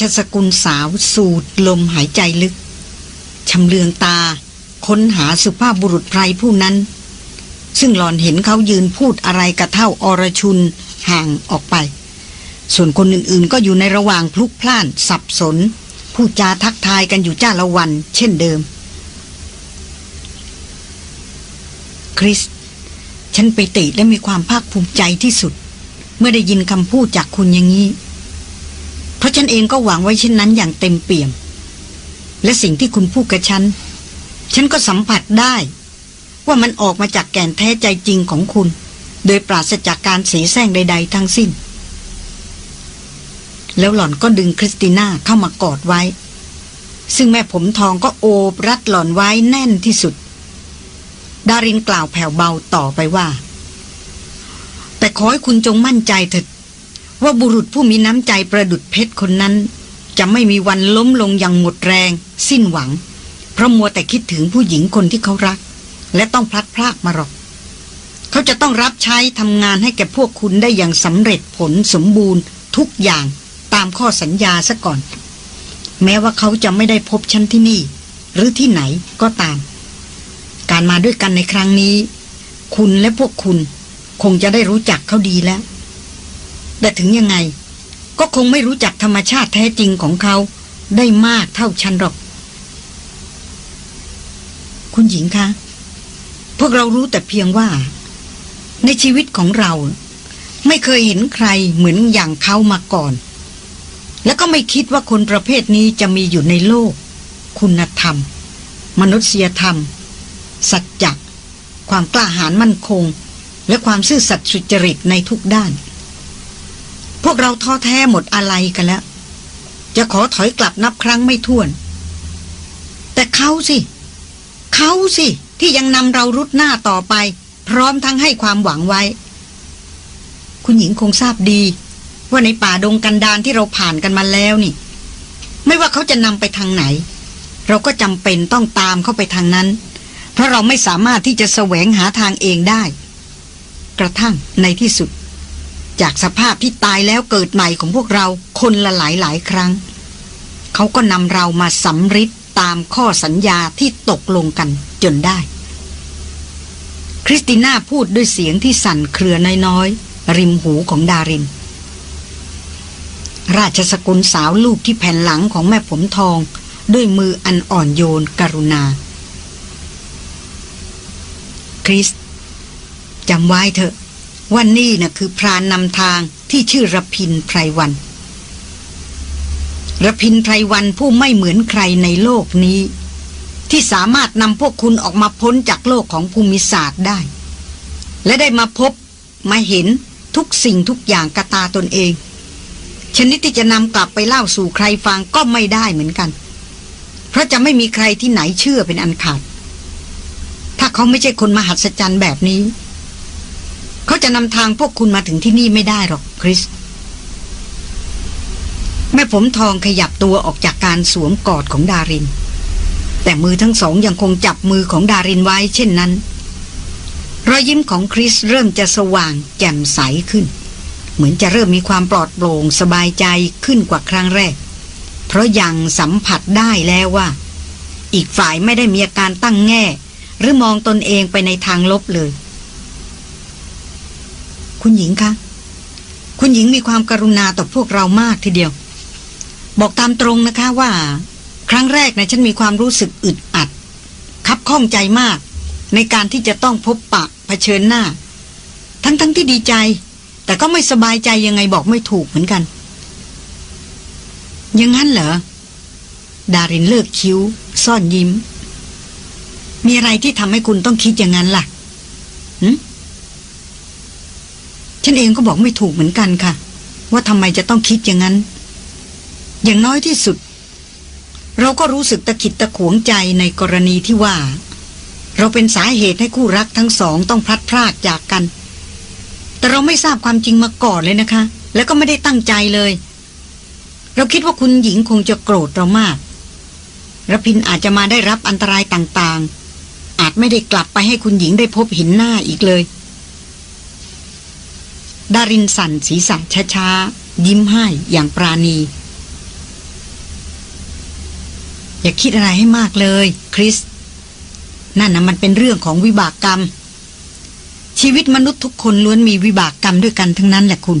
ชสกุลสาวสูดลมหายใจลึกชำเลืองตา ค้นหาสุภาพบุรุษไพรผู้นั้น ซึ่งหลอนเห็นเขายืนพูดอะไรกระเท่าอรชุนห่างออกไป ส่วนคนอื่นๆก็อยู่ในระหว่างพลุกพล่านสับสนผู้จาทักทายกันอยู่จ้าละวัน เช่นเดิม คริส ฉันไปติและมีความภาคภูมิใจที่สุด เมื่อได้ยินคำพูดจากคุณอย่างนี้ เพราะฉันเองก็หวังไว้เช่นนั้นอย่างเต็มเปี่ยม และสิ่งที่คุณพูดกับฉัน ฉันก็สัมผัสได้ ว่ามันออกมาจากแก่นแท้ใจจริงของคุณ โดยปราศจากการเสียแซงใด ๆ ทั้งสิ้น แล้วหล่อนก็ดึงคริสติน่าเข้ามากอดไว้ ซึ่งแม่ผมทองก็โอบรัดหล่อนไว้แน่นที่สุด ดารินกล่าวแผ่วเบาต่อไปว่า แต่ขอให้คุณจงมั่นใจเถิด ว่าบุรุษผู้มีน้ำใจประดุดเพชรคนนั้น จะไม่มีวันล้มลงอย่างหมดแรง สิ้นหวัง เพราะมัวแต่คิดถึงผู้หญิงคนที่เขารัก และต้องพลัดพรากมาหรอก เขาจะต้องรับใช้ทำงานให้แก่พวกคุณได้อย่างสำเร็จผลสมบูรณ์ ทุกอย่างตามข้อสัญญาซะก่อน แม้ว่าเขาจะไม่ได้พบฉันที่นี่ หรือที่ไหนก็ตาม การมาด้วยกันในครั้งนี้ คุณและพวกคุณคงจะได้รู้จักเขาดีแล้ว แต่ถึงยังไง ก็คงไม่รู้จักธรรมชาติแท้จริงของเขาได้มากเท่าฉันหรอก คุณหญิงคะ พวกเรารู้แต่เพียงว่า ในชีวิตของเรา ไม่เคยเห็นใครเหมือนอย่างเขามาก่อน แล้วก็ไม่คิดว่าคนประเภทนี้จะมีอยู่ในโลก คุณธรรม มนุษยธรรม สัจจะความกล้าหาญมั่นคง และความซื่อสัตย์สุจริตในทุกด้าน พวกเราท้อแท้หมดอะไรกันแล้ว จะขอถอยกลับนับครั้งไม่ถ้วน แต่เขาสิ เขาสิ ที่ยังนำเรารุดหน้าต่อไป พร้อมทั้งให้ความหวังไว้ คุณหญิงคงทราบดี ว่าในป่าดงกันดานที่เราผ่านกันมาแล้วนี่ ไม่ว่าเขาจะนำไปทางไหน เราก็จำเป็นต้องตามเข้าไปทางนั้น เพราะเราไม่สามารถที่จะแสวงหาทางเองได้ กระทั่งในที่สุด จากสภาพที่ตายแล้วเกิดใหม่ของพวกเราคนละหลายหลายครั้ง เขาก็นำเรามาสำริดตามข้อสัญญาที่ตกลงกันจนได้ คริสติน่าพูดด้วยเสียงที่สั่นเครือน้อยๆ ริมหูของดาริน ราชสกุลสาวลูกที่แผ่นหลังของแม่ผมทอง ด้วยมืออันอ่อนโยนกรุณา คริสจำไว้เถอะ ว่านี่นะ่ะคือพรานนำทางที่ชื่อรพินไพรวันระพินไพรวันผู้ไม่เหมือนใครในโลกนี้ ที่สามารถนำพวกคุณออกมาพ้นจากโลกของภูมิศาสตร์ได้ และได้มาพบมาเห็นทุกสิ่งทุกอย่างกระตาตนเอง ชนิดที่จะนำกลับไปเล่าสู่ใครฟังก็ไม่ได้เหมือนกัน เพราะจะไม่มีใครที่ไหนเชื่อเป็นอันขาด ถ้าเขาไม่ใช่คนมหัศจรรย์แบบนี้ เขาจะนำทางพวกคุณมาถึงที่นี่ไม่ได้หรอกคริส แม่ผมทองขยับตัวออกจากการสวมกอดของดาริน แต่มือทั้งสองยังคงจับมือของดารินไว้เช่นนั้น รอยยิ้มของคริสเริ่มจะสว่างแจ่มใสขึ้น เหมือนจะเริ่มมีความปลอดโปร่งสบายใจขึ้นกว่าครั้งแรก เพราะยังสัมผัสได้แล้วว่า อีกฝ่ายไม่ได้มีอาการตั้งแง่ หรือมองตนเองไปในทางลบเลย คุณหญิงคะ คุณหญิงมีความกรุณาต่อพวกเรามากทีเดียว บอกตามตรงนะคะว่า ครั้งแรกนะฉันมีความรู้สึกอึดอัด คับข้องใจมาก ในการที่จะต้องพบปะเผชิญหน้า ทั้งๆทที่ดีใจ แต่ก็ไม่สบายใจยังไงบอกไม่ถูกเหมือนกันยังงั้นเหรอ ดารินเลิกคิ้ว ซ่อนยิ้ม มีอะไรที่ทำให้คุณต้องคิดอย่างนั้นล่ะหืม ฉันเองก็บอกไม่ถูกเหมือนกันค่ะ ว่าทำไมจะต้องคิดอย่างนั้น อย่างน้อยที่สุด เราก็รู้สึกตะขิดตะขวงใจในกรณีที่ว่า เราเป็นสาเหตุให้คู่รักทั้งสองต้องพลัดพรากจากกัน แต่เราไม่ทราบความจริงมาก่อนเลยนะคะ แล้วก็ไม่ได้ตั้งใจเลย เราคิดว่าคุณหญิงคงจะโกรธเรามากระพินอาจจะมาได้รับอันตรายต่างๆ อาจไม่ได้กลับไปให้คุณหญิงได้พบเห็นหน้าอีกเลย ดารินสันศีรษะช้าๆ ยิ้มให้อย่างปราณี อย่าคิดอะไรให้มากเลย คริส นั่นนะมันเป็นเรื่องของวิบากกรรม ชีวิตมนุษย์ทุกคนล้วนมีวิบากกรรมด้วยกันทั้งนั้นแหละคุณ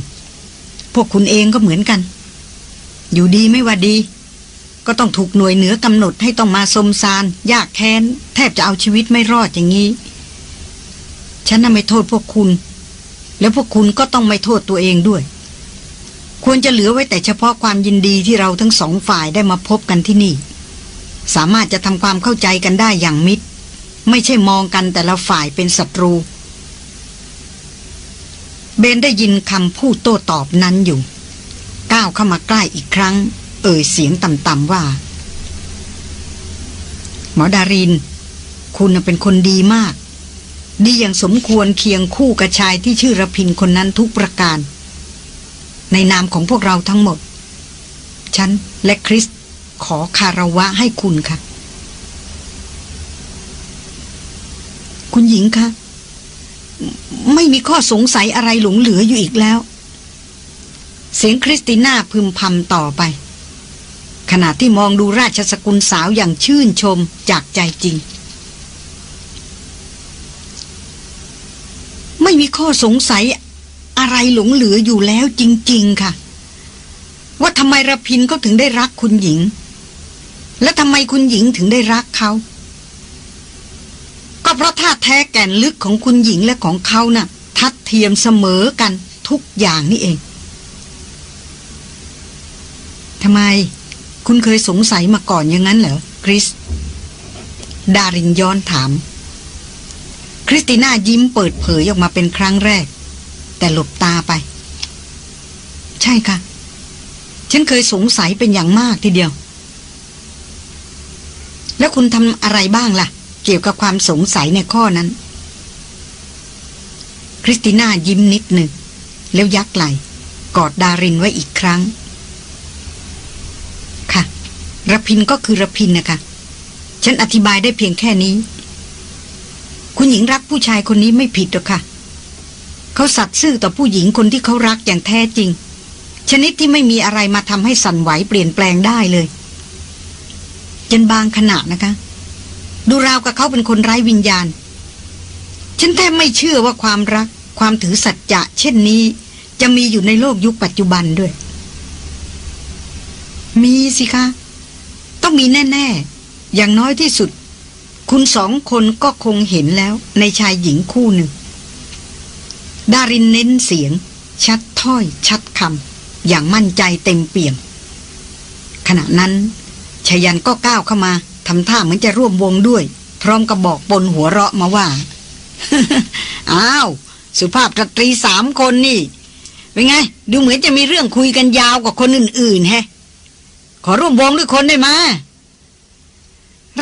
พวกคุณเองก็เหมือนกัน อยู่ดีไม่ว่าดี ก็ต้องถูกหน่วยเหนือกำหนดให้ต้องมาสมสารยากแค้น แทบจะเอาชีวิตไม่รอดอย่างนี้ ฉันน่ะไม่โทษพวกคุณ แล้วพวกคุณก็ต้องไม่โทษตัวเองด้วย ควรจะเหลือไว้แต่เฉพาะความยินดีที่เราทั้งสองฝ่ายได้มาพบกันที่นี่ สามารถจะทำความเข้าใจกันได้อย่างมิตร ไม่ใช่มองกันแต่ละฝ่ายเป็นศัตรู เบนได้ยินคำพูดโต้ตอบนั้นอยู่ ก้าวเข้ามาใกล้อีกครั้ง เอ่ยเสียงต่ำๆว่า หมอดาริน คุณเป็นคนดีมาก ดีอย่างสมควรเคียงคู่กับชายที่ชื่อระพินคนนั้นทุกประการ ในนามของพวกเราทั้งหมด ฉันและคริสขอคารวะให้คุณค่ะ คุณหญิงคะไม่มีข้อสงสัยอะไรหลงเหลืออยู่อีกแล้ว เสียงคริสติน่าพึมพำต่อไป ขณะที่มองดูราชสกุลสาวอย่างชื่นชมจากใจจริง มีข้อสงสัยอะไรหลงเหลืออยู่แล้วจริง ๆ ค่ะ ว่าทำไมระพินก็ถึงได้รักคุณหญิง และทำไมคุณหญิงถึงได้รักเขาก็เพราะท่าแท้แก่นลึกของคุณหญิงและของเขานะ่ะ ทัดเทียมเสมอกันทุกอย่างนี่เองทำไม คุณเคยสงสัยมาก่อนอย่างนั้นเหรอคริส ดารินย้อนถาม ริสติน่ายิ้มเปิดเผยออกมาเป็นครั้งแรก แต่หลบตาไป ใช่ค่ะ ฉันเคยสงสัยเป็นอย่างมากทีเดียว แล้วคุณทำอะไรบ้างล่ะ เกี่ยวกับความสงสัยในข้อนั้น คริสติน่ายิ้มนิดหนึ่ง แล้วยักไหลกอดดารินไว้อีกครั้ง ค่ะระพินก็คือระพินนะคะ ฉันอธิบายได้เพียงแค่นี้ คุณหญิงรักผู้ชายคนนี้ไม่ผิดหรอกค่ะ เขาสัตย์ซื่อต่อผู้หญิงคนที่เขารักอย่างแท้จริง ชนิดที่ไม่มีอะไรมาทำให้สั่นไหวเปลี่ยนแปลงได้เลย จนบางขณะนะคะ ดูราวกับเขาเป็นคนไร้วิญญาณ ฉันแทบไม่เชื่อว่าความรัก ความถือสัจจะเช่นนี้ จะมีอยู่ในโลกยุคปัจจุบันด้วย มีสิคะ ต้องมีแน่ ๆ อย่างน้อยที่สุด คุณสองคนก็คงเห็นแล้วในชายหญิงคู่หนึ่ง ดารินเน้นเสียง ชัดถ้อยชัดคำอย่างมั่นใจเต็มเปี่ยม ขณะนั้นชยันก็ก้าวเข้ามาทำท่าเหมือนจะร่วมวงด้วย พร้อมกับบอกปนหัวเราะมาว่า อ้าว สุภาพสตรีสามคนนี่ เป็นไง ดูเหมือนจะมีเรื่องคุยกันยาวกว่าคนอื่นๆแฮะ ขอร่วมวงด้วยคนได้มั้ย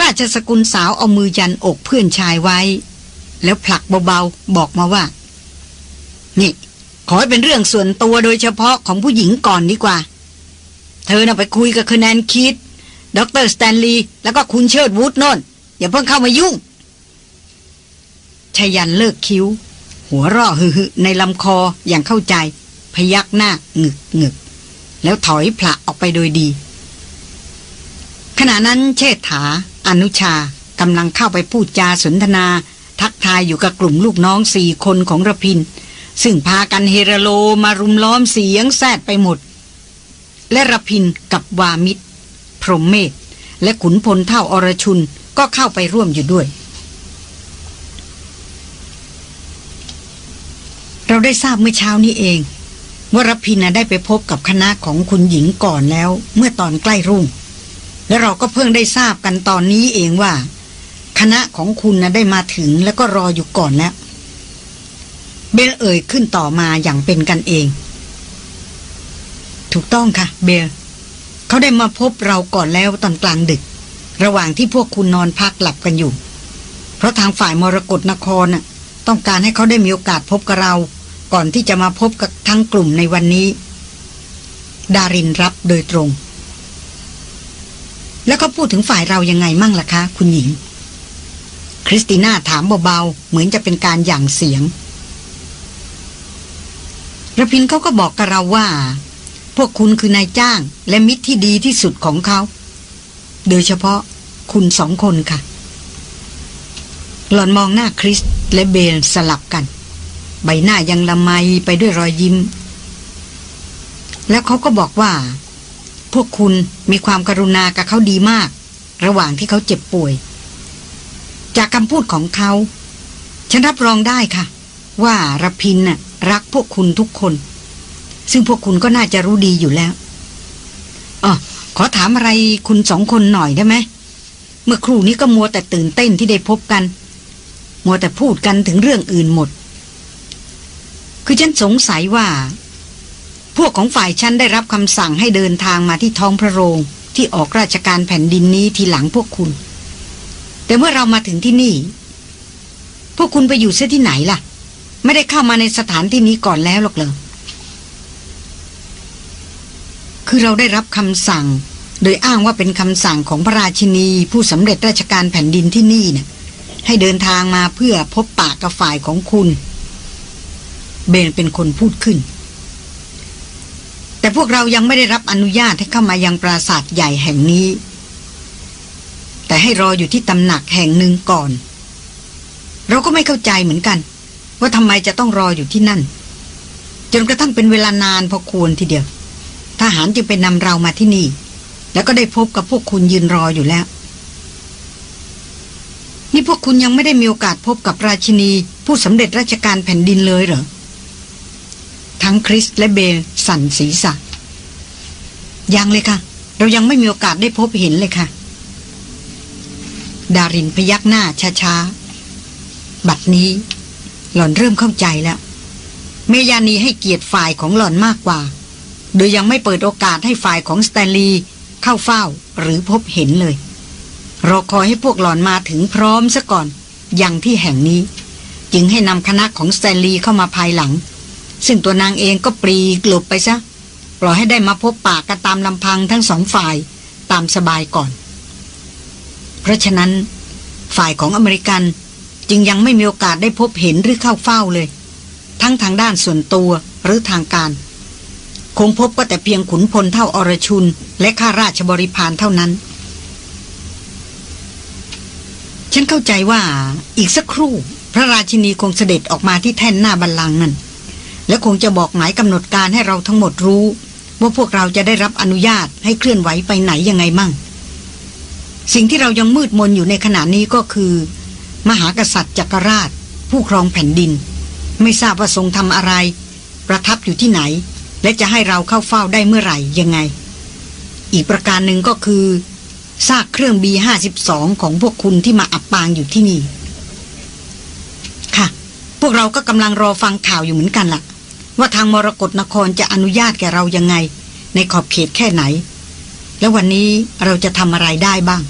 ราชสกุลสาวเอามือยันอกเพื่อนชายไว้ แล้วผลักเบาๆบอกมาว่า นี่ ขอให้เป็นเรื่องส่วนตัวโดยเฉพาะของผู้หญิงก่อนดีกว่า เธอน่ะไปคุยกับคะแนนคิดดร.สแตนลีย์แล้วก็คุณเชิดวุธนั่นอย่าเพิ่งเข้ามายุ่งชยันเลิกคิ้ว หัวราะฮึในลำคออย่างเข้าใจ พยักหน้างึกงึกแล้วถอยผละออกไปโดยดี ขณะนั้นเชษฐา อนุชากำลังเข้าไปพูดจาสนทนา ทักทายอยู่กับกลุ่มลูกน้องสี่คนของระพิน ซึ่งพากันเฮรโลมารุมล้อมเสียงแซดไปหมด และระพินกับวามิตร พรหมเมธและขุนพลเท่าอรชุนก็เข้าไปร่วมอยู่ด้วย เราได้ทราบเมื่อเช้านี้เองว่ารพินได้ไปพบกับคณะของคุณหญิงก่อนแล้ว เมื่อตอนใกล้รุ่ง และเราก็เพิ่งได้ทราบกันตอนนี้เองว่า คณะของคุณนะได้มาถึงแล้วก็รออยู่ก่อนแล้ว เบลเอ่ยขึ้นต่อมาอย่างเป็นกันเอง ถูกต้องค่ะ เบลเขาได้มาพบเราก่อนแล้วตอนกลางดึก ระหว่างที่พวกคุณนอนพักหลับกันอยู่ เพราะทางฝ่ายมรกรนครน่ะ ต้องการให้เขาได้มีโอกาสพบกับเรา ก่อนที่จะมาพบกับทั้งกลุ่มในวันนี้ ดารินรับโดยตรง แล้วเขาพูดถึงฝ่ายเรายังไงมั่งล่ะคะ คุณหญิง คริสติน่าถามเบาๆ เหมือนจะเป็นการหยั่งเสียงระพินเขาก็บอกกับเราว่า พวกคุณคือนายจ้างและมิตรที่ดีที่สุดของเขา โดยเฉพาะคุณสองคนค่ะ หล่อนมองหน้าคริสและเบลสลับกัน ใบหน้ายังละไมไปด้วยรอยยิ้ม แล้วเขาก็บอกว่า พวกคุณมีความกรุณากับเขาดีมาก ระหว่างที่เขาเจ็บป่วย จากคำพูดของเขา ฉันรับรองได้ค่ะ ว่ารพินน่ะรักพวกคุณทุกคน ซึ่งพวกคุณก็น่าจะรู้ดีอยู่แล้วอ๋อขอถามอะไรคุณสองคนหน่อยได้ไหมเมื่อครู่นี้ก็มัวแต่ตื่นเต้นที่ได้พบกัน มัวแต่พูดกันถึงเรื่องอื่นหมด คือฉันสงสัยว่า พวกของฝ่ายฉันได้รับคำสั่งให้เดินทางมาที่ท้องพระโรงที่ออกราชการแผ่นดินนี้ทีหลังพวกคุณ แต่เมื่อเรามาถึงที่นี่ พวกคุณไปอยู่เสียที่ไหนล่ะ ไม่ได้เข้ามาในสถานที่นี้ก่อนแล้วหรอกเหรอคือเราได้รับคำสั่ง โดยอ้างว่าเป็นคำสั่งของพระราชินีผู้สำเร็จราชการแผ่นดินที่นี่เนะ่ยให้เดินทางมาเพื่อพบปากกับฝ่ายของคุณ เบนเป็นคนพูดขึ้น แต่พวกเรายังไม่ได้รับอนุญาตให้เข้ามายังปราสาทใหญ่แห่งนี้ แต่ให้รออยู่ที่ตำหนักแห่งหนึ่งก่อน เราก็ไม่เข้าใจเหมือนกัน ว่าทำไมจะต้องรออยู่ที่นั่น จนกระทั่งเป็นเวลานานพอควรทีเดียว ทหารจึงไปนำเรามาที่นี่ แล้วก็ได้พบกับพวกคุณยืนรออยู่แล้ว นี่พวกคุณยังไม่ได้มีโอกาสพบกับราชินี ผู้สำเร็จราชการแผ่นดินเลยเหรอทั้งคริสและเบล สั่นศีรษะ ยังเลยค่ะ เรายังไม่มีโอกาสได้พบเห็นเลยค่ะ ดารินพยักหน้าช้าๆ บัดนี้ หล่อนเริ่มเข้าใจแล้ว เมยานีให้เกียรติฝ่ายของหล่อนมากกว่า โดยยังไม่เปิดโอกาสให้ฝ่ายของสแตนลีย์เข้าเฝ้าหรือพบเห็นเลยรอคอยให้พวกหล่อนมาถึงพร้อมซะก่อน อย่างที่แห่งนี้ จึงให้นำคณะของสแตนลีย์เข้ามาภายหลัง ซึ่งตัวนางเองก็ปลีกหลบไปซะปล่อยให้ได้มาพบปะกันตามลำพังทั้งสองฝ่ายตามสบายก่อน เพราะฉะนั้น ฝ่ายของอเมริกันจึงยังไม่มีโอกาสได้พบเห็นหรือเข้าเฝ้าเลย ทั้งทางด้านส่วนตัวหรือทางการ คงพบก็แต่เพียงขุนพลเท่าอรชุน และข้าราชบริพารเท่านั้น ฉันเข้าใจว่าอีกสักครู่ พระราชินีคงเสด็จออกมาที่แท่นหน้าบัลลังก์นั่น และคงจะบอกหมายกำหนดการให้เราทั้งหมดรู้ ว่าพวกเราจะได้รับอนุญาตให้เคลื่อนไหวไปไหนยังไงมั่ง สิ่งที่เรายังมืดมนอยู่ในขณะนี้ก็คือ มหากษัตริย์จักรราช ผู้ครองแผ่นดิน ไม่ทราบว่าทรงทำอะไร ประทับอยู่ที่ไหน และจะให้เราเข้าเฝ้าได้เมื่อไหร่ยังไง อีกประการหนึ่งก็คือซากเครื่องบีห้าสิบสองของพวกคุณที่มาอับปางอยู่ที่นี่ ค่ะ พวกเราก็กำลังรอฟังข่าวอยู่เหมือนกันละ่ะ ว่าทางมรกรนครจะอนุญาตแก่เรายังไง ในขอบเขตแค่ไหน แล้ววันนี้เราจะทำอะไรได้บ้าง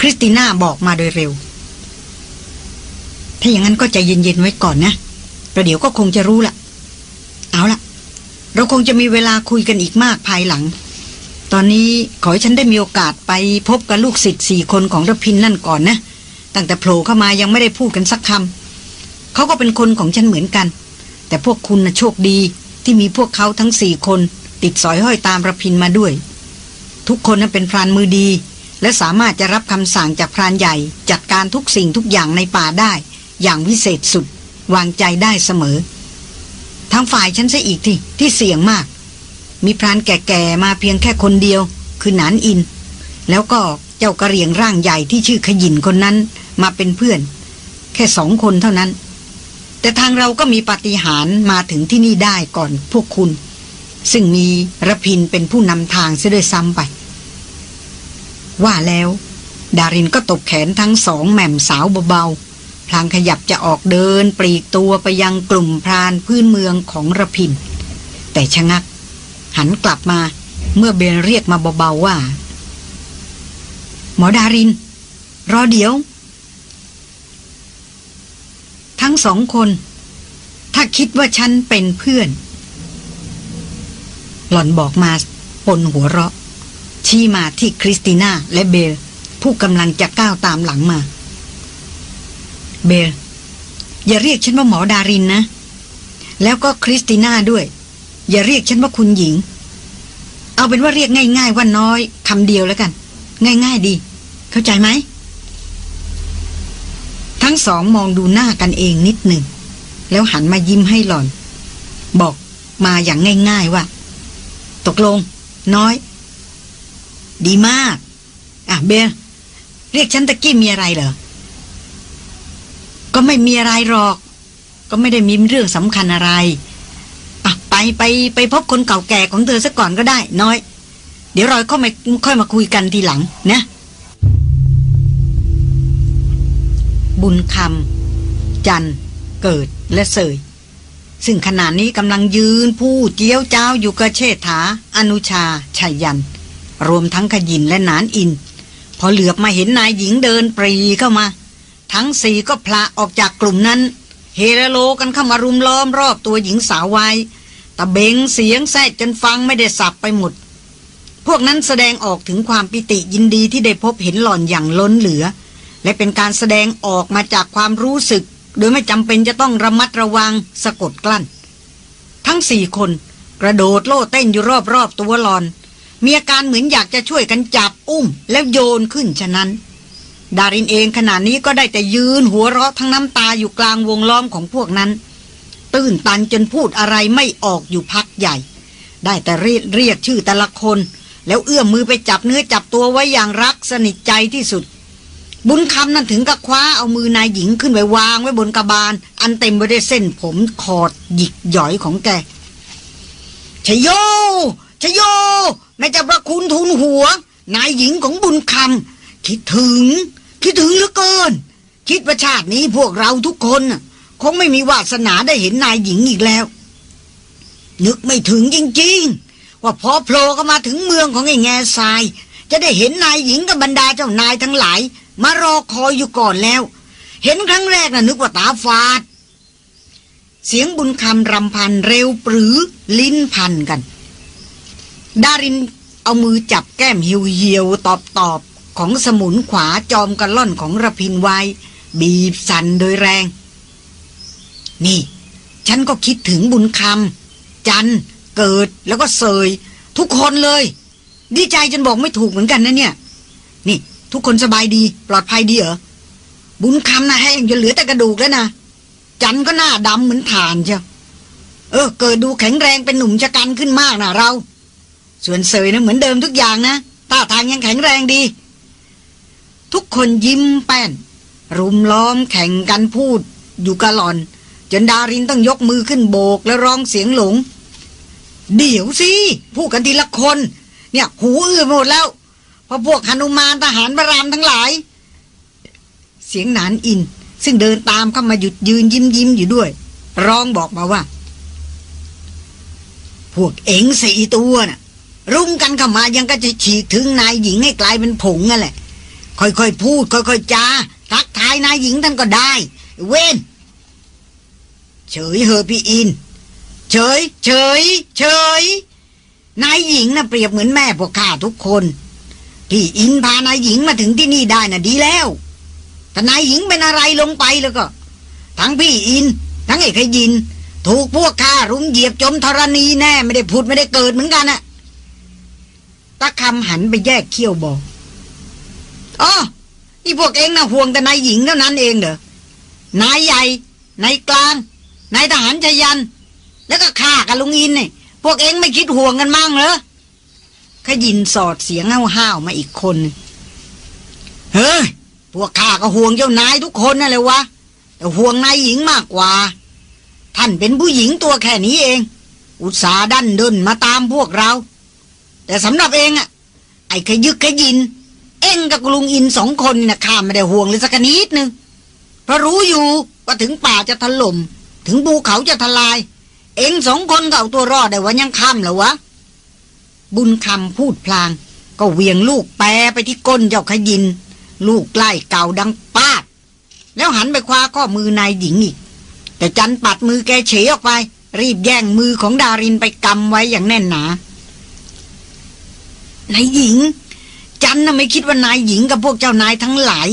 คริสติน่าบอกมาโดยเร็ว ถ้าอย่างนั้นก็ใจเย็นๆไว้ก่อนนะ ประเดี๋ยวก็คงจะรู้ละเอาละเราคงจะมีเวลาคุยกันอีกมากภายหลัง ตอนนี้ขอให้ฉันได้มีโอกาสไปพบกับลูกศิษย์สี่คนของรพินนั่นก่อนนะ ตั้งแต่โผล่เข้ามายังไม่ได้พูดกันสักคำเขาก็เป็นคนของฉันเหมือนกัน แต่พวกคุณนะโชคดีที่มีพวกเขาทั้งสี่คน ติดสอยห้อยตามระพินมาด้วย ทุกคนนั้นเป็นพรานมือดี และสามารถจะรับคำสั่งจากพรานใหญ่ จัดการทุกสิ่งทุกอย่างในป่าได้ อย่างวิเศษสุด วางใจได้เสมอทางฝ่ายฉันซะอีกที่ที่เสี่ยงมาก มีพรานแก่ๆมาเพียงแค่คนเดียว คือหนานอิน แล้วก็เจ้ากระเรียงร่างใหญ่ที่ชื่อขยินคนนั้นมาเป็นเพื่อน แค่สองคนเท่านั้น แต่ทางเราก็มีปฏิหารมาถึงที่นี่ได้ก่อนพวกคุณ ซึ่งมีระพินเป็นผู้นำทางเสียด้วยซ้ำไป ว่าแล้ว ดารินก็ตบแขนทั้งสองแหม่มสาวเบาๆพลางขยับจะออกเดิน ปลีกตัวไปยังกลุ่มพรานพื้นเมืองของระพิน แต่ชะงัก หันกลับมาเมื่อเบนเรียกมาเบาๆว่า หมอดาริน รอเดี๋ยว ทั้งสองคน ถ้าคิดว่าฉันเป็นเพื่อน หล่อนบอกมาปนหัวเราะ ชี้มาที่คริสติน่าและเบล ผู้กำลังจะก้าวตามหลังมา เบล อย่าเรียกฉันว่าหมอดารินนะ แล้วก็คริสติน่าด้วย อย่าเรียกฉันว่าคุณหญิง เอาเป็นว่าเรียกง่าย ๆ ว่าน้อยคำเดียวแล้วกัน ง่าย ๆ ดี เข้าใจไหม ทั้งสองมองดูหน้ากันเองนิดหนึ่ง แล้วหันมายิ้มให้หล่อน บอกมาอย่างง่ายๆว่า ตกลง น้อย ดีมาก อะเบลเรียกฉันตะกี้มีอะไรเหรอ ก็ไม่มีอะไรหรอก ก็ไม่ได้มีเรื่องสำคัญอะไรอะไปไปไปพบคนเก่าแก่ของเธอซะก่อนก็ได้ น้อย เดี๋ยวเราค่อยมาค่อยมาคุยกันทีหลังนะ บุญคำจัน เกิดและเสย ซึ่งขณะนี้กำลังยืนพูดเจียวเจ้าอยู่กับเชษฐา อนุชาชัยยัน รวมทั้งขยินและนานอิน พอเหลือบมาเห็นนายหญิงเดินปรีเข้ามา ทั้งสี่ก็พละออกจากกลุ่มนั้น เฮโรโลกันเข้ามารุมล้อมรอบตัวหญิงสาวไว้ตะเบงเสียงแซดจนฟังไม่ได้สับไปหมด พวกนั้นแสดงออกถึงความปิติยินดีที่ได้พบเห็นหล่อนอย่างล้นเหลือ และเป็นการแสดงออกมาจากความรู้สึก โดยไม่จำเป็นจะต้องระมัดระวังสะกดกลั้น ทั้งสี่คนกระโดดโลดเต้นอยู่รอบๆตัวหลอน มีอาการเหมือนอยากจะช่วยกันจับอุ้ม แล้วโยนขึ้นฉะนั้น ดารินเองขณะนี้ก็ได้แต่ยืนหัวเราะทั้งน้ำตาอยู่กลางวงล้อมของพวกนั้น ตื้นตันจนพูดอะไรไม่ออกอยู่พักใหญ่ ได้แต่เรียกชื่อแต่ละคน แล้วเอื้อมมือไปจับเนื้อจับตัวไว้อย่างรักสนิทใจที่สุด บุญคำนั้นถึงกับคว้าเอามือนายหญิงขึ้นไปวางไว้บนกระบาล อันเต็มไปด้วยเส้นผมขอดหยิกหย่อยของแกชโยชโยแม่จะประคุณทุนหัว นายหญิงของบุญคำคิดถึง คิดถึงเหลือเกิน คิดว่าชาตินี้พวกเราทุกคน คงไม่มีวาสนาได้เห็นนายหญิงอีกแล้ว นึกไม่ถึงจริง ๆ ว่าพอโผล่ก็มาถึงเมืองของไอ้แง่ทราย จะได้เห็นนายหญิงกับบรรดาเจ้านายทั้งหลาย มารอคอยอยู่ก่อนแล้ว เห็นครั้งแรกน่ะนึกว่าตาฝาด เสียงบุญคำรำพันเร็วปรือลิ้นพันกัน ดารินเอามือจับแก้มเหี่ยวๆตอบของสมุนขวาจอมกระล่อนของระพินไว้ บีบสั่นโดยแรง นี่ ฉันก็คิดถึงบุญคำจันเกิดแล้วก็เสย ทุกคนเลย ดีใจจนบอกไม่ถูกเหมือนกันนะเนี่ย นี่ ทุกคนสบายดี ปลอดภัยดีเหรอ บุญคำนะแห้งจนเหลือแต่กระดูกแล้วนะ จันก็หน้าดำเหมือนถ่านเชียวเออ เกิดดูแข็งแรงเป็นหนุ่มชะกันขึ้นมากนะเรา ส่วนเสยนะเหมือนเดิมทุกอย่างนะท่าทางยังแข็งแรงดี ทุกคนยิ้มแป้น รุมล้อมแข่งกันพูด อยู่กะหลอน จนดารินต้องยกมือขึ้นโบกแล้วร้องเสียงหลง เดี๋ยวสิ พูดกันทีละคน เนี่ย หูอื้อหมดแล้ว เพราะพวกหนุมานทหารพระรามทั้งหลาย เสียงหนานอิน ซึ่งเดินตามเข้ามาหยุดยืนยิ้มยิ้มอยู่ด้วย ร้องบอกมาว่า พวกเอ็งสี่ตัวน่ะ รุมกันเข้ามายังก็จะฉีกถึงนายหญิงให้กลายเป็นผงนั่นแหละ ค่อยๆพูด ค่อยๆจาทักทายนายหญิงท่านก็ได้ เว้นเฉยเหอพี่อิน เฉย เฉย เฉยนายหญิงน่ะเปรียบเหมือนแม่พวกข้าทุกคน พี่อินพานายหญิงมาถึงที่นี่ได้น่ะดีแล้วแต่นายหญิงเป็นอะไรลงไปแล้วก็ ทั้งพี่อิน ทั้งเอกยิน ถูกพวกข้ารุมเหยียบจมธรณีแน่ไม่ได้พูดไม่ได้เกิดเหมือนกันน่ะตาคำหันไปแยกเขี้ยวบอกอ๋อนี่พวกเองน่ะห่วงแต่นายหญิงเท่านั้นเองเหรอนายใหญ่นายกลางนายทหารชยัน แล้วก็ข้ากับลุงอินเนี่ยพวกเองไม่คิดห่วงกันมั่งเหรอ ขยินสอดเสียงห้าวๆมาอีกคน เฮ้ย พวกข้าก็ห่วงเจ้านายทุกคนนั่นแหละวะ แต่ห่วงนายหญิงมากกว่า ท่านเป็นผู้หญิงตัวแค่นี้เอง อุตสาห์ดันด้นมาตามพวกเรา แต่สำหรับเองอะไอ้ขยึกขยิน เองกับลุงอินสองคนน่ะข้าไม่ได้ห่วงเลยสักนิดนึงเพราะรู้อยู่ว่าถึงป่าจะถล่ม ถึงภูเขาจะทลาย เองสองคนก็เอาตัวรอดได้วันยังค่ำเหรอวะ บุญคำพูดพลาง ก็เวียงลูกแปรไปที่ก้นเจ้าขยิน ลูกไล่เก่าดังป้าด แล้วหันไปคว้าข้อมือนายหญิงอีก แต่จันปัดมือแกเฉยออกไป รีบแย่งมือของดารินไปกำไว้อย่างแน่นหนานายหญิง จันน่ะไม่คิดว่านายหญิงกับพวกเจ้านายทั้งหลาย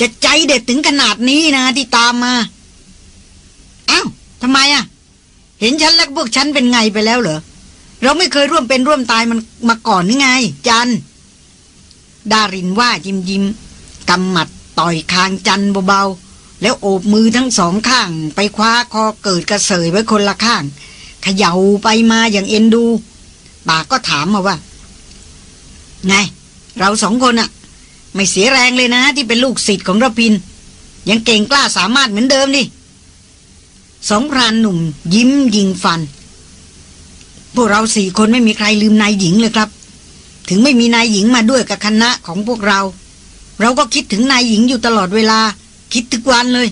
จะใจเด็ดถึงขนาดนี้นะที่ตามมาอ้าวทำไมอะ เห็นฉันและพวกฉันเป็นไงไปแล้วเหรอ เราไม่เคยร่วมเป็นร่วมตายมันมาก่อนนี่ไง จัน ดารินว่ายิ้มยิ้มกำหมัดต่อยคางจันเบาๆ แล้วโอบมือทั้งสองข้าง ไปคว้าคอเกิดกระเสยไว้คนละข้างเขย่าไปมาอย่างเอ็นดูปากก็ถามมาว่า ไง เราสองคนอะไม่เสียแรงเลยนะ ที่เป็นลูกศิษย์ของระพิน ยังเก่งกล้าสามารถเหมือนเดิมดิสองพรานหนุ่มยิ้มยิงฟัน พวกเราสี่คนไม่มีใครลืมนายหญิงเลยครับ ถึงไม่มีนายหญิงมาด้วยกับคณะของพวกเรา เราก็คิดถึงนายหญิงอยู่ตลอดเวลา คิดทุกวันเลย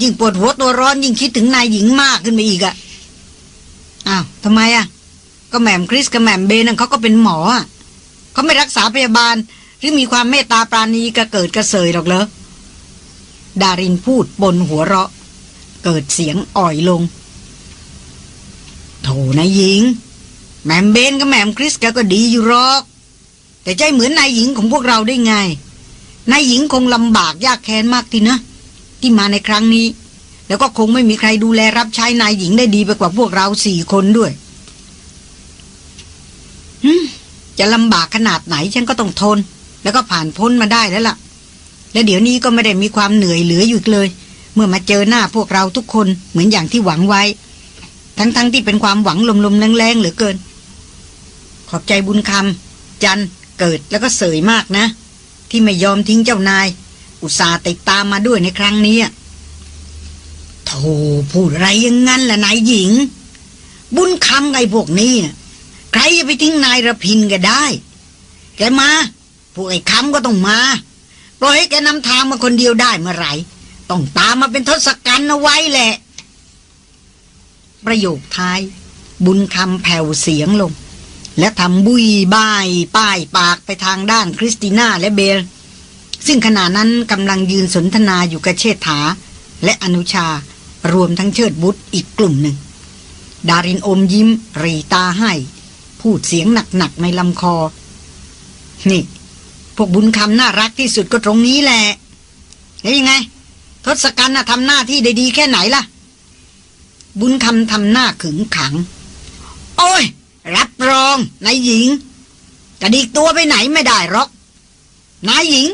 ยิ่งปวดหัวตัวร้อนยิ่งคิดถึงนายหญิงมากขึ้นไปอีกอะอ้าวทำไมอะก็แหม่มคริสกับแหม่มเบนเขาก็เป็นหมออะเขาไม่รักษาพยาบาล หรือมีความเมตตาปราณีกระเกิดกระเสยหรอกเหรอดารินพูดบนหัวเราะ เกิดเสียงอ่อยลง โถนายหญิง แหม่มเบนกับแหม่มคริสแกก็ดีอยู่หรอก แต่ใจเหมือนนายหญิงของพวกเราได้ไงนายหญิงคงลำบากยากแค้นมากทีนะ ที่มาในครั้งนี้ แล้วก็คงไม่มีใครดูแลรับใช้นายหญิงได้ดีไปกว่าพวกเราสี่คนด้วยจะลำบากขนาดไหนฉันก็ต้องทน แล้วก็ผ่านพ้นมาได้แล้วล่ะ และเดี๋ยวนี้ก็ไม่ได้มีความเหนื่อยเหลืออยู่เลย เมื่อมาเจอหน้าพวกเราทุกคนเหมือนอย่างที่หวังไว้ ทั้งๆทที่เป็นความหวังลมๆแรงๆเหลือเกิน ขอบใจบุญคำจันเกิดแล้วก็เสยมากนะ ที่ไม่ยอมทิ้งเจ้านาย อุตส่าห์ติดตามมาด้วยในครั้งนี้โธ่พูดอะไรยังงั้นล่ะนายหญิง บุญคำไงพวกนี้นะใครจะไปทิ้งนายระพินก็ได้แกมาพวกไอ้คำก็ต้องมาปล่อยให้แกนำทางมาคนเดียวได้เมื่อไหร่ต้องตามมาเป็นทศกัณฐ์เอาไว้แหละ ประโยคท้าย บุญคำแผ่วเสียงลง และทำบุยบ้าย ป้ายปากไปทางด้านคริสติน่าและเบล ซึ่งขณะนั้นกำลังยืนสนทนาอยู่กับเชษฐา และอนุชารวมทั้งเชิดบุตรอีกกลุ่มหนึ่ง ดารินอมยิ้ม รีตาให้ พูดเสียงหนักๆในลำคอ นี่ พวกบุญคำน่ารักที่สุดก็ตรงนี้แหละ แล้วยังไง ทศกัณฐ์ทำหน้าที่ได้ดีแค่ไหนล่ะ บุญคำทำหน้าขึงขัง โอ้ย รับรองนายหญิงกระดิกตัวไปไหนไม่ได้หรอกนายหญิง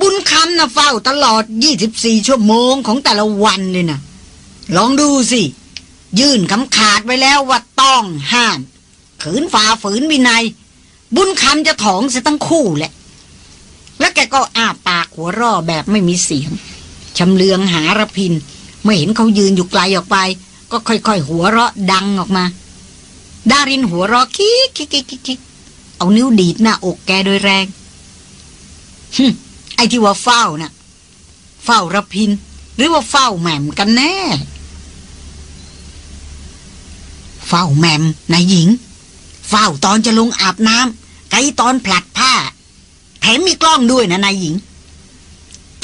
บุญคำนะเฝ้าตลอด 24 ชั่วโมงของแต่ละวันเลยนะลองดูสิ ยื่นคำขาดไว้แล้วว่าต้องห้าม ขืนฝ่าฝืนวินัย บุญคำจะถองเสียทั้งคู่แหละ แล้วแกก็อ้าปากหัวร่อแบบไม่มีเสียงชำเลืองหารพินไม่เห็นเขายืนอยู่ไกลออกไป ก็ค่อยๆ หัวเราะดังออกมา ดารินหัวราะคิกคิกคิกคิกเอานิ้วดีดหน้าอกแกโดยแรงฮึไอ้ที่ว่าเฝ้าน่ะ เฝ้าระพิน หรือว่าเฝ้าแหม่มกันแน่ เฝ้าแหม่มนายหญิง เฝ้าตอนจะลงอาบน้ำไกตอนผลัดผ้า แถมมีกล้องด้วยนะนายหญิง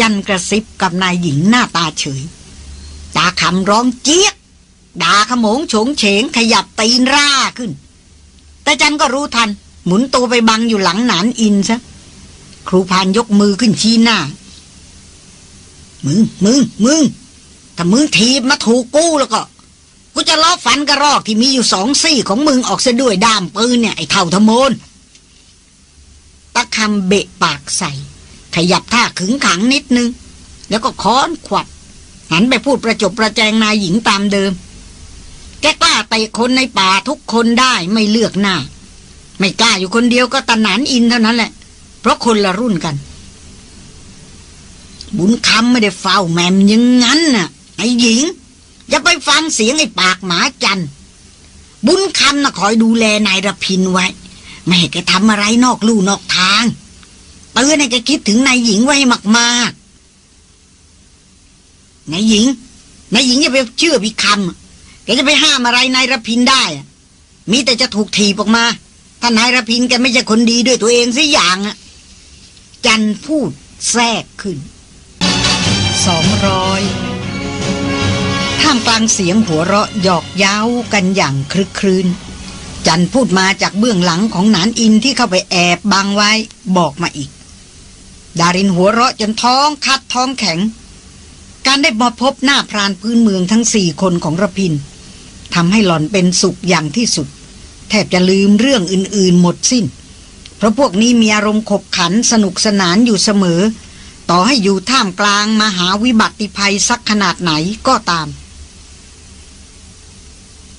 จันกระซิบกับนายหญิงหน้าตาเฉย ตาคำร้องเจี๊ยก ด่าขโมงโฉงเฉงขยับตีนร่าขึ้น แต่จันก็รู้ทัน หมุนตัวไปบังอยู่หลังหนานอินซะ ครูพานยกมือขึ้นชี้หน้า มึง มึง มึง ถ้ามึงถีบมาถูกกู้แล้วก็ กูจะล้อฟันกระรอกที่มีอยู่สองซี่ของมึงออกเสียด้วยด้ามปืนเนี่ยไอ้เท่าทมนตะคำเบะปากใส่ ขยับท่าขึงขังนิดนึง แล้วก็ค้อนขวัดหันไปพูดประจบประแจงนายหญิงตามเดิม แกกล้าเตะคนในป่าทุกคนได้ไม่เลือกหน้า ไม่กล้าอยู่คนเดียวก็ตะหนานอินเท่านั้นแหละ เพราะคนละรุ่นกัน บุญคำไม่ได้เฝ้าแมมยังงั้นน่ะ ไอ้หญิง อย่าไปฟังเสียงไอ้ปากหมาจัน บุญคำน่ะคอยดูแลนายระพินไว้ ไม่ให้แกทำอะไรนอกลู่นอกทางเตือนให้แกคิดถึงนายหญิงไว้มากๆนายหญิงนายหญิงอย่าไปเชื่อพี่คำ แกจะไปห้ามอะไรนายระพินได้ มีแต่จะถูกถีบออกมาถ้านายระพินแกไม่ใช่คนดีด้วยตัวเองสิอย่างอะจันพูดแทรกขึ้นสองร้อยท่ามกลางเสียงหัวเราะหยอกเย้ากันอย่างคลึกครื้น จันพูดมาจากเบื้องหลังของหนานอินที่เข้าไปแอบบังไว้บอกมาอีก ดารินหัวเราะจนท้องคัดท้องแข็ง การได้มาพบหน้าพรานพื้นเมืองทั้งสี่คนของระพิน ทำให้หล่อนเป็นสุขอย่างที่สุด แทบจะลืมเรื่องอื่นๆหมดสิ้น เพราะพวกนี้มีอารมณ์ขบขันสนุกสนานอยู่เสมอ ต่อให้อยู่ท่ามกลางมหาวิบัติภัยสักขนาดไหนก็ตาม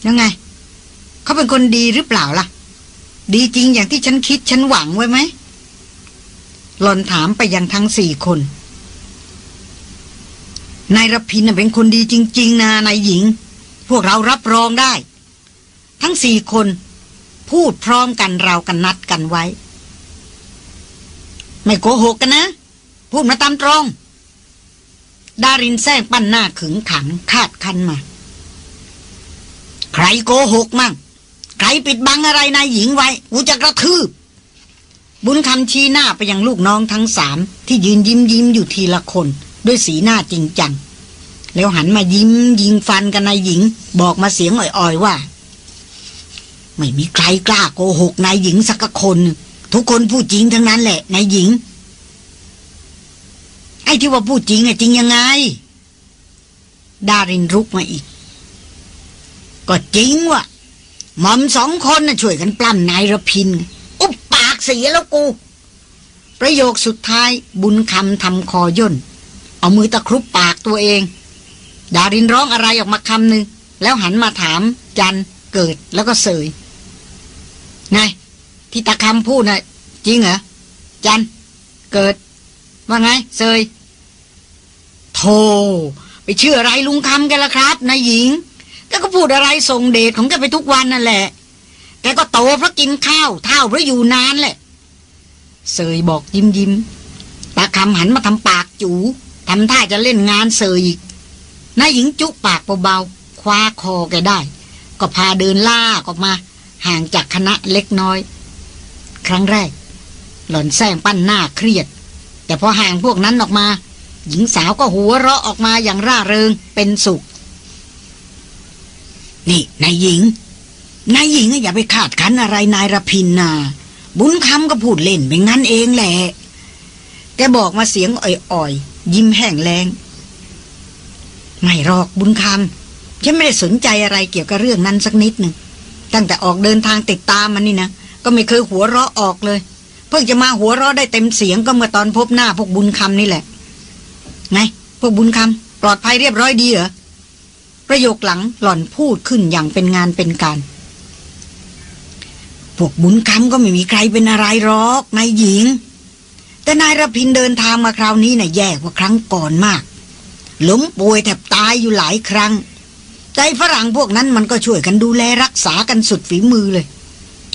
ยังไง เขาเป็นคนดีหรือเปล่าล่ะ ดีจริงอย่างที่ฉันคิดฉันหวังไว้ไหมหลอนถามไปยังทั้งสี่คนนายรพินเป็นคนดีจริง ๆ นะนายหญิง พวกเรารับรองได้ ทั้งสี่คนพูดพร้อมกันเรากันนัดกันไว้ ไม่โกหกกันนะ พูดมาตามตรง ดารินแซงปั้นหน้าขึงขังคาดคันมา ใครโกหกมั่ง ใครปิดบังอะไรนายหญิงไว้กูจะกระทืบบุญคำชี้หน้าไปยังลูกน้องทั้งสามที่ยืนยิ้มยิ้มอยู่ทีละคน ด้วยสีหน้าจริงจัง แล้วหันมายิ้มยิงฟันกันนายหญิง บอกมาเสียงอ่อยๆว่า ไม่มีใครกล้าโกหกนายหญิงสักคน ทุกคนพูดจริงทั้งนั้นแหละนายหญิง ไอ้ที่ว่าพูดจริงอะจริงยังไง ดารินรุกมาอีก ก็จริงว่ะหม่อมสองคนน่ะช่วยกันปล้ำนายระพิน อุบปากเสียแล้วกู ประโยคสุดท้ายบุญคำทำคอย่น เอามือตะครุบปากตัวเอง ดารินร้องอะไรออกมาคำหนึ่งแล้วหันมาถาม จันเกิดแล้วก็เสยไงที่ตะคำพูดน่ะจริงเหรอ จันเกิด ว่าไง เสยโธ่ไปเชื่ออะไรลุงคำกันละครับนายหญิงแกก็พูดอะไรส่งเดชของแกไปทุกวันนั่นแหละ แกก็โตเพราะกินข้าวเท่าเพราะอยู่นานแหละ เสยบอกยิ้มยิ้มตาคำหันมาทำปากจูทำท่าจะเล่นงานเสยอีก นายหญิงจุปากเบาๆคว้าคอแกได้ ก็พาเดินล่าออกมา ห่างจากคณะเล็กน้อย ครั้งแรก หล่อนแซงปั้นหน้าเครียด แต่พอห่างพวกนั้นออกมา หญิงสาวก็หัวเราะออกมาอย่างร่าเริงเป็นสุข นี่นายหญิงนายหญิงอย่าไปคาดคันอะไรนายรพินนาบุญคำก็พูดเล่นไปงั้นเองแหละแกบอกมาเสียงอ่อยๆ ยิ้มแห้งแรง ไม่หรอกบุญคำฉันไม่ได้สนใจอะไรเกี่ยวกับเรื่องนั้นสักนิดหนึ่งตั้งแต่ออกเดินทางติดตามมันนี่นะก็ไม่เคยหัวเราะออกเลย เพิ่งจะมาหัวเราะได้เต็มเสียงก็เมื่อตอนพบหน้าพวกบุญคำนี่แหละไงพวกบุญคำปลอดภัยเรียบร้อยดีเหรอประโยคหลังหล่อนพูดขึ้นอย่างเป็นงานเป็นการพวกบุญคำก็ไม่มีใครเป็นอะไรหรอกนายหญิง แต่นายรพินเดินทางมาคราวนี้นะ่ะแย่กว่าครั้งก่อนมาก ล้มป่วยแทบตายอยู่หลายครั้ง ใจฝรั่งพวกนั้นมันก็ช่วยกันดูแลรักษากันสุดฝีมือเลย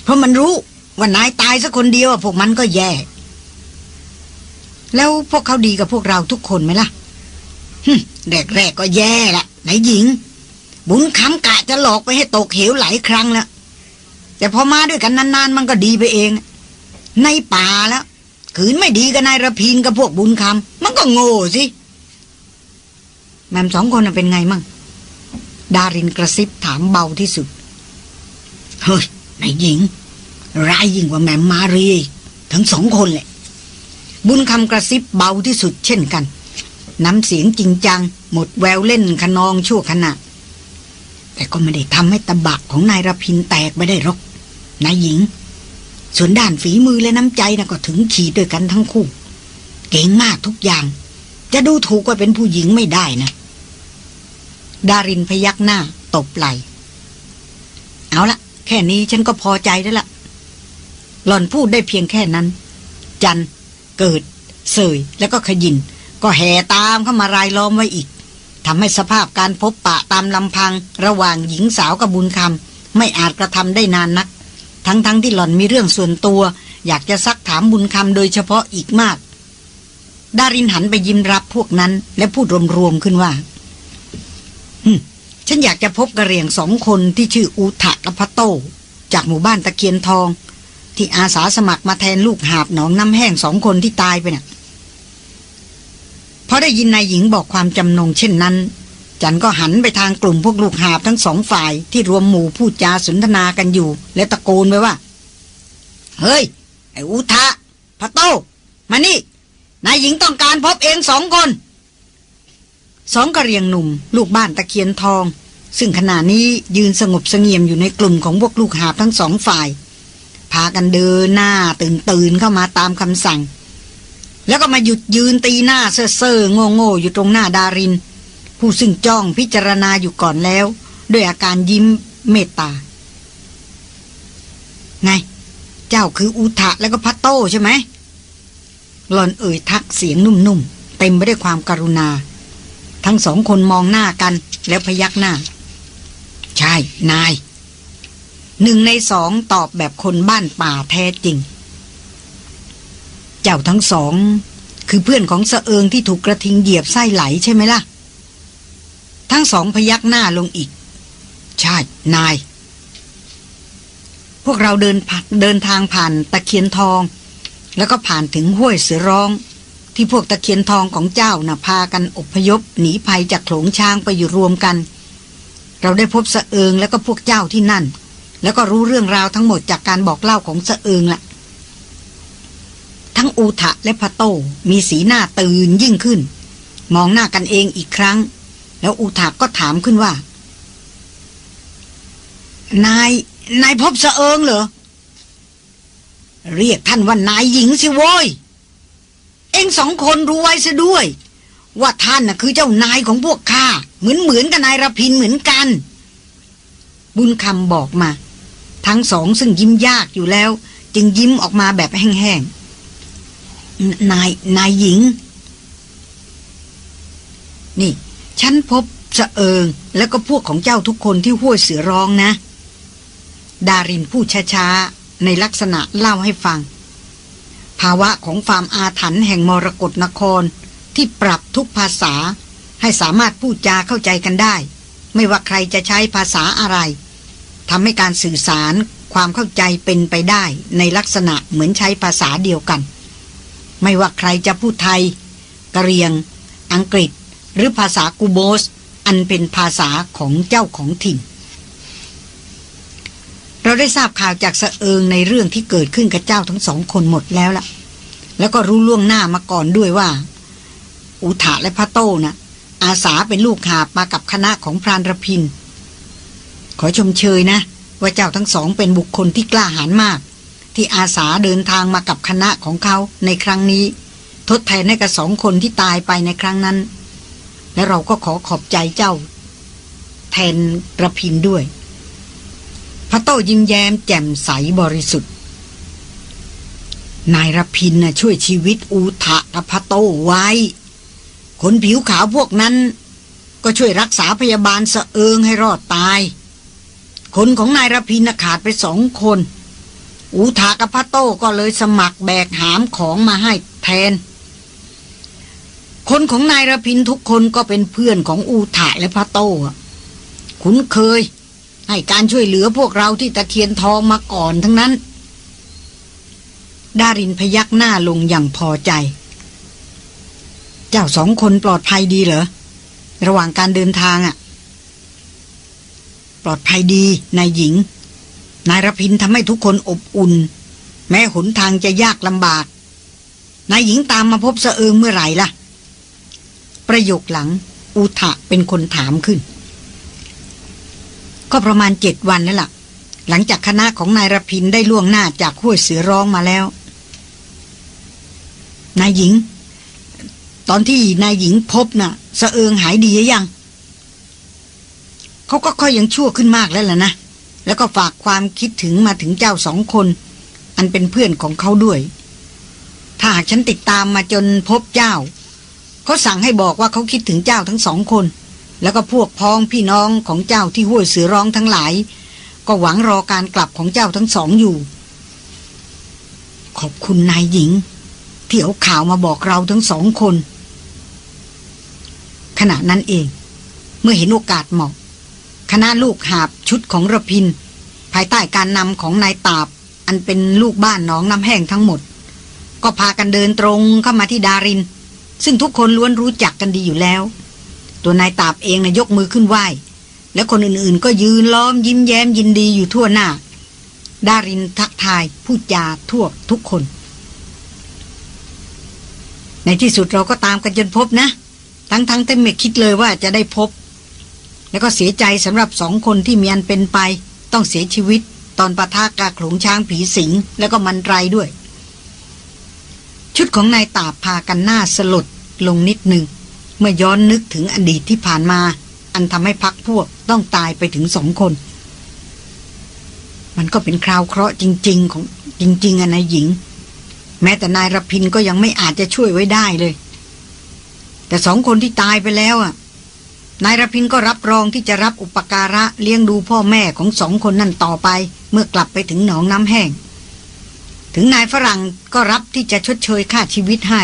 เพราะมันรู้ว่านายตายสักคนเดียวพวกมันก็แย่ แล้วพวกเขาดีกับพวกเราทุกคนไหมล่ะแรกแรกก็แย่ละนายหญิง บุญคำกะจะหลอกไปให้ตกเหวหลายครั้งแล้วแต่พอมาด้วยกันนานๆ มันก็ดีไปเอง ในป่าแล้วขืนไม่ดีกับนายระพินกับพวกบุญคำมันก็โง่สิ แมมสองคนเป็นไงมั่ง ดารินกระซิบถามเบาที่สุด เฮ้ยนายหญิง ร้ายยิ่งกว่าแมมมารีทั้งสองคนเลยบุญคำกระซิบเบาที่สุดเช่นกัน น้ำเสียงจริงจัง หมดแววเล่นขนองชั่วขณะ แต่ก็ไม่ได้ทำให้ตะบะของนายรพินแตกไปได้หรอกนายหญิง ส่วนด้านฝีมือและน้ำใจนะก็ถึงขีดด้วยกันทั้งคู่ เก่งมากทุกอย่าง จะดูถูกว่าเป็นผู้หญิงไม่ได้นะ ดารินพยักหน้าตบไหลเอาละแค่นี้ฉันก็พอใจแล้วละ หล่อนพูดได้เพียงแค่นั้น จัน เกิด เสยแล้วก็ขยิน ก็แห่ตามเข้ามารายล้อมไว้อีกทำให้สภาพการพบปะตามลำพัง ระหว่างหญิงสาวกับบุญคำไม่อาจกระทำได้นานนัก ทั้งๆทที่หล่อนมีเรื่องส่วนตัว อยากจะซักถามบุญคำโดยเฉพาะอีกมาก ดารินหันไปยิ้มรับพวกนั้น และพูดรวมๆขึ้นว่า ฉันอยากจะพบกระเรียงสองคนที่ชื่ออุทะกับพะโต จากหมู่บ้านตะเคียนทอง ที่อาสาสมัครมาแทนลูกหาบหนองน้ำแห้งสองคนที่ตายไปเนะ่ยพอได้ยินนายหญิงบอกความจำนงเช่นนั้น จันก็หันไปทางกลุ่มพวกลูกหาบทั้งสองฝ่ายที่รวมหมู่พูดจาสนทนากันอยู่ และตะโกนไปว่า เฮ้ย ไอ้อุทะพะโต มานี่ นายหญิงต้องการพบเองสองคน สองกระเรียงหนุ่ม ลูกบ้านตะเคียนทอง ซึ่งขณะนี้ยืนสงบเสงี่ยมอยู่ในกลุ่มของพวกลูกหาบทั้งสองฝ่าย พากันเดินหน้าตื่นตื่นเข้ามาตามคำสั่ง แล้วก็มาหยุดยืนตีหน้าเซ่อเซ่อโง่โง่อยู่ตรงหน้าดาริน ผู้ซึ่งจ้องพิจารณาอยู่ก่อนแล้ว ด้วยอาการยิ้มเมตตา ไง เจ้าคืออุทะแล้วก็พัตโต้ใช่ไหมหลอนเอ่ยทักเสียงนุ่มๆเต็มไปด้วยความการุณา ทั้งสองคนมองหน้ากันแล้วพยักหน้า ใช่ นาย หนึ่งในสองตอบแบบคนบ้านป่าแท้จริง เจ้าทั้งสอง คือเพื่อนของเสเอิงที่ถูกกระทิงเหยียบไส้ไหลใช่ไหมล่ะ ทั้งสองพยักหน้าลงอีก ใช่ นาย พวกเราเดินเดินทางผ่านตะเคียนทอง แล้วก็ผ่านถึงห้วยเสือร้อง ที่พวกตะเคียนทองของเจ้าน่ะพากันอพยพหนีภัยจากโขลงช้างไปอยู่รวมกัน เราได้พบสะเอิงแล้วก็พวกเจ้าที่นั่น แล้วก็รู้เรื่องราวทั้งหมดจากการบอกเล่าของสะเอิงละ่ะ ทั้งอูทะและพะโตมีสีหน้าตื่นยิ่งขึ้น มองหน้ากันเองอีกครั้ง แล้วอูทะก็ถามขึ้นว่า นายนายพบสะเอิงเหรอเรียกท่านว่านายหญิงสิโว้ย องสองคนรู้ไว้ซะด้วย ว่าท่านน่ะคือเจ้านายของพวกข้าเหมือนเหมือนกับนายรพินเหมือนกัน บุญคำบอกมา ทั้งสองซึ่งยิ้มยากอยู่แล้ว จึงยิ้มออกมาแบบแห้งๆนายนายหญิง นี่ ฉันพบสะเอิงแล้วก็พวกของเจ้าทุกคนที่ห้วยเสือร้องนะ ดารินพูดช้าๆ ในลักษณะเล่าให้ฟัง ภาวะของฟามอาถรรพ์แห่งมรกรนคร ที่ปรับทุกภาษา ให้สามารถพูดจาเข้าใจกันได้ ไม่ว่าใครจะใช้ภาษาอะไรทำให้การสื่อสารความเข้าใจเป็นไปได้ในลักษณะเหมือนใช้ภาษาเดียวกัน ไม่ว่าใครจะพูดไทย กะเรียง อังกฤษ หรือภาษากูโบส อันเป็นภาษาของเจ้าของถิ่น เราได้ทราบข่าวจากสะเอิงในเรื่องที่เกิดขึ้นกับเจ้าทั้งสองคนหมดแล้วล่ะ แล้วก็รู้ล่วงหน้ามาก่อนด้วยว่า อุทะและพระโต้นะ่ะ อาสาเป็นลูกหาบมากับคณะของพรานรพิน ขอชมเชยนะ ว่าเจ้าทั้งสองเป็นบุคคลที่กล้าหาญมาก ที่อาสาเดินทางมากับคณะของเขาในครั้งนี้ ทดแทนให้กับสองคนที่ตายไปในครั้งนั้น และเราก็ขอขอบใจเจ้า แทนระพินด้วย พระโต้ยิ้มแย้มแจ่มใสบริสุทธิ์ นายรพินน่ะช่วยชีวิตอูทะกับพระโต้ไว้ คนผิวขาวพวกนั้น ก็ช่วยรักษาพยาบาลสะเอิงให้รอดตาย คนของนายรพินขาดไปสองคน อูทากับพระโต้ก็เลยสมัครแบกหามของมาให้แทน คนของนายรพินทุกคนก็เป็นเพื่อนของอูทะและพระโต้คุ้นเคย ให้การช่วยเหลือพวกเราที่ตะเคียนทองมาก่อนทั้งนั้น ดารินพยักหน้าลงอย่างพอใจ เจ้าสองคนปลอดภัยดีเหรอ ระหว่างการเดินทางอะ่ะ ปลอดภัยดีนายหญิง นายรพินทำให้ทุกคนอบอุ่น แม้หนทางจะยากลำบาก นายหญิงตามมาพบเสเอิงเมื่อไหร่ล่ะ ประโยคหลังอุทะเป็นคนถามขึ้น ก็ประมาณเจ็ดวันนั่นแหละหลังจากคณะของนายรพินได้ล่วงหน้าจากห้วยเสือร้องมาแล้ว นายหญิง ตอนที่นายหญิงพบนะ่ะสะเอิงหายดียังเขาก็ค่อยยังชั่วขึ้นมากแล้วล่ะนะแล้วก็ฝากความคิดถึงมาถึงเจ้าสองคน อันเป็นเพื่อนของเขาด้วย ถ้าหากฉันติดตามมาจนพบเจ้าเขาสั่งให้บอกว่าเขาคิดถึงเจ้าทั้งสองคน แล้วก็พวกพ้องพี่น้องของเจ้าที่ห้วยเสือร้องทั้งหลาย ก็หวังรอการกลับของเจ้าทั้งสองอยู่ ขอบคุณนายหญิง ที่เอาข่าวมาบอกเราทั้งสองคน ขณะนั้นเอง เมื่อเห็นโอกาสเหมาะ คณะลูกหาบชุดของระพิน ภายใต้การนำของนายตาบ อันเป็นลูกบ้านน้องน้ำแห้งทั้งหมด ก็พากันเดินตรงเข้ามาที่ดาริน ซึ่งทุกคนล้วนรู้จักกันดีอยู่แล้ว ตัวนายตาบเองนะยกมือขึ้นไหว้และคนอื่นๆ ก็ยืนล้อมยิ้มแย้มยินดีอยู่ทั่วหน้า ดารินทักทายพูดจาทั่วทุกคน ในที่สุดเราก็ตามกันจนพบนะ ทั้งๆทที่ไม่คิดเลยว่าจะได้พบ แล้วก็เสียใจสำหรับสองคนที่มีอันเป็นไป ต้องเสียชีวิตตอนปะทะกาโขลงช้างผีสิง แล้วก็มันไรด้วย ชุดของนายตาพากันหน้าสลดลงนิดหนึ่ง เมื่อย้อนนึกถึงอดีตที่ผ่านมา อันทำให้พักพวกต้องตายไปถึงสองคน มันก็เป็นคราวเคราะห์จริง ๆ ของจริง ๆอะนายหญิง แม้แต่นายรพินก็ยังไม่อาจจะช่วยไว้ได้เลย แต่สองคนที่ตายไปแล้วอะนายรพินก็รับรองที่จะรับอุปการะเลี้ยงดูพ่อแม่ของสองคนนั่นต่อไป เมื่อกลับไปถึงหนองน้ำแห้ง ถึงนายฝรั่งก็รับที่จะชดเชยค่าชีวิตให้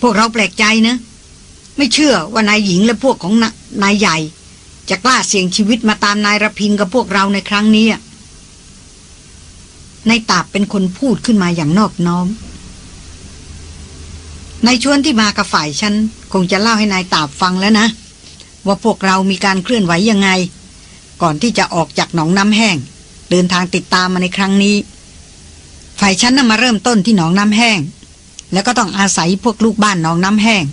พวกเราแปลกใจนะ ไม่เชื่อว่านายหญิงและพวกของนายใหญ่ จะกล้าเสี่ยงชีวิตมาตามนายรพินกับพวกเราในครั้งนี้นายตาบเป็นคนพูดขึ้นมาอย่างนอบน้อมนายชวนที่มากับฝ่ายฉัน คงจะเล่าให้นายตาบฟังแล้วนะ ว่าพวกเรามีการเคลื่อนไหวยังไง ก่อนที่จะออกจากหนองน้ำแห้ง เดินทางติดตามมาในครั้งนี้ ฝ่ายฉันน่ะมาเริ่มต้นที่หนองน้ำแห้ง แล้วก็ต้องอาศัยพวกลูกบ้านหนองน้ำแห้ง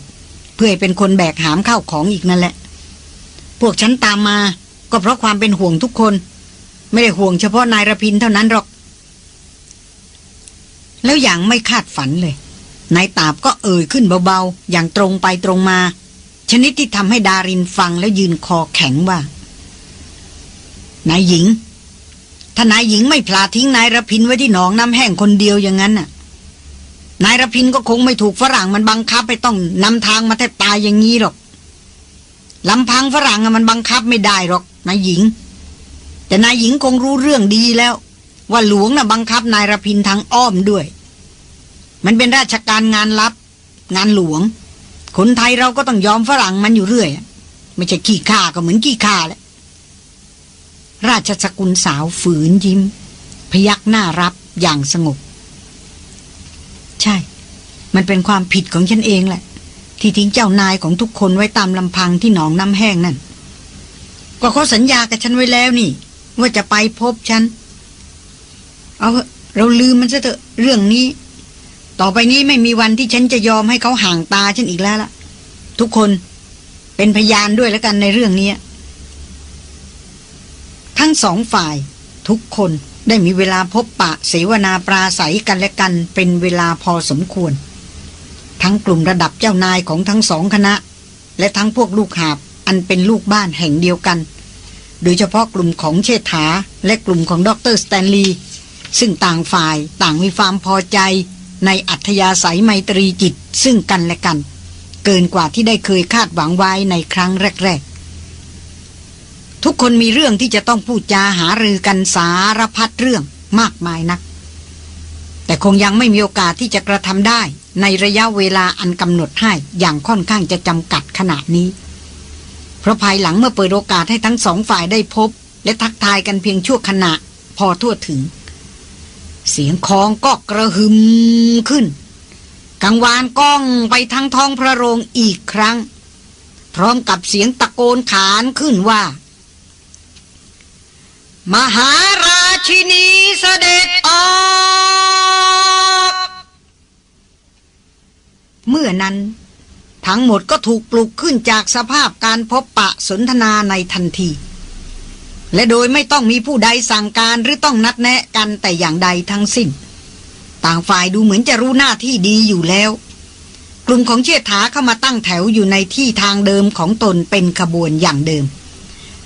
พื่อเป็นคนแบกหามเข้าของอีกนั่นแหละ พวกฉันตามมาก็เพราะความเป็นห่วงทุกคน ไม่ได้ห่วงเฉพาะนายระพินเท่านั้นหรอก แล้วอย่างไม่คาดฝันเลย นายตาบก็เอ่ยขึ้นเบาๆ อย่างตรงไปตรงมา ชนิดที่ทำให้ดารินฟังแล้วยืนคอแข็งว่า นายหญิง ถ้านายหญิงไม่พลาทิ้งนายระพินไว้ที่หนองน้ำแห้งคนเดียวอย่างนั้นน่ะ นายรพินก็คงไม่ถูกฝรั่งมันบังคับไปต้องนำทางมาแทบตายอย่างนี้หรอกลำพังฝรั่งมันบังคับไม่ได้หรอกนายหญิง แต่นายหญิงคงรู้เรื่องดีแล้ว ว่าหลวงน่ะบังคับนายรพินทางอ้อมด้วย มันเป็นราชการงานลับ งานหลวง คนไทยเราก็ต้องยอมฝรั่งมันอยู่เรื่อยไม่ใช่ขี้ข่าก็เหมือนขี้ข่าแหละราชสกุลสาวฝืนยิ้ม พยักหน้ารับอย่างสงบ ใช่ มันเป็นความผิดของฉันเองแหละ ที่ทิ้งเจ้านายของทุกคนไว้ตามลำพังที่หนองน้ำแห้งนั่น ก็เขาสัญญากับฉันไว้แล้วนี่ ว่าจะไปพบฉัน เอาเราลืมมันซะเถอะเรื่องนี้ ต่อไปนี้ไม่มีวันที่ฉันจะยอมให้เขาห่างตาฉันอีกแล้วล่ะ ทุกคนเป็นพยานด้วยแล้วกันในเรื่องนี้ทั้งสองฝ่ายทุกคน ได้มีเวลาพบปะเสวนาปราศัยกันและกันเป็นเวลาพอสมควร ทั้งกลุ่มระดับเจ้านายของทั้งสองคณะ และทั้งพวกลูกหาบอันเป็นลูกบ้านแห่งเดียวกัน โดยเฉพาะกลุ่มของเชษฐาและกลุ่มของดรสแตนลีย์ซึ่งต่างฝ่ายต่างมีความพอใจในอัธยาศัยไมตรีจิตซึ่งกันและกัน เกินกว่าที่ได้เคยคาดหวังไว้ในครั้งแรกๆ ทุกคนมีเรื่องที่จะต้องพูดจาหารือกันสารพัดเรื่องมากมายนัก แต่คงยังไม่มีโอกาสที่จะกระทำได้ในระยะเวลาอันกำหนดให้อย่างค่อนข้างจะจำกัดขนาดนี้ เพราะภายหลังเมื่อเปิดโอกาสให้ทั้งสองฝ่ายได้พบ และทักทายกันเพียงชั่วขณะพอทั่วถึง เสียงคองก็กระหึมขึ้น กังวานก้องไปทั้งท้องพระโรงอีกครั้ง พร้อมกับเสียงตะโกนขานขึ้นว่า มหาราชินีเสด็จออกเมื่อนั้น ทั้งหมดก็ถูกปลุกขึ้นจากสภาพการพบปะสนทนาในทันที และโดยไม่ต้องมีผู้ใดสั่งการหรือต้องนัดแนะกันแต่อย่างใดทั้งสิ้น ต่างฝ่ายดูเหมือนจะรู้หน้าที่ดีอยู่แล้ว กลุ่มของเชิดถาเข้ามาตั้งแถวอยู่ในที่ทางเดิมของตนเป็นขบวนอย่างเดิม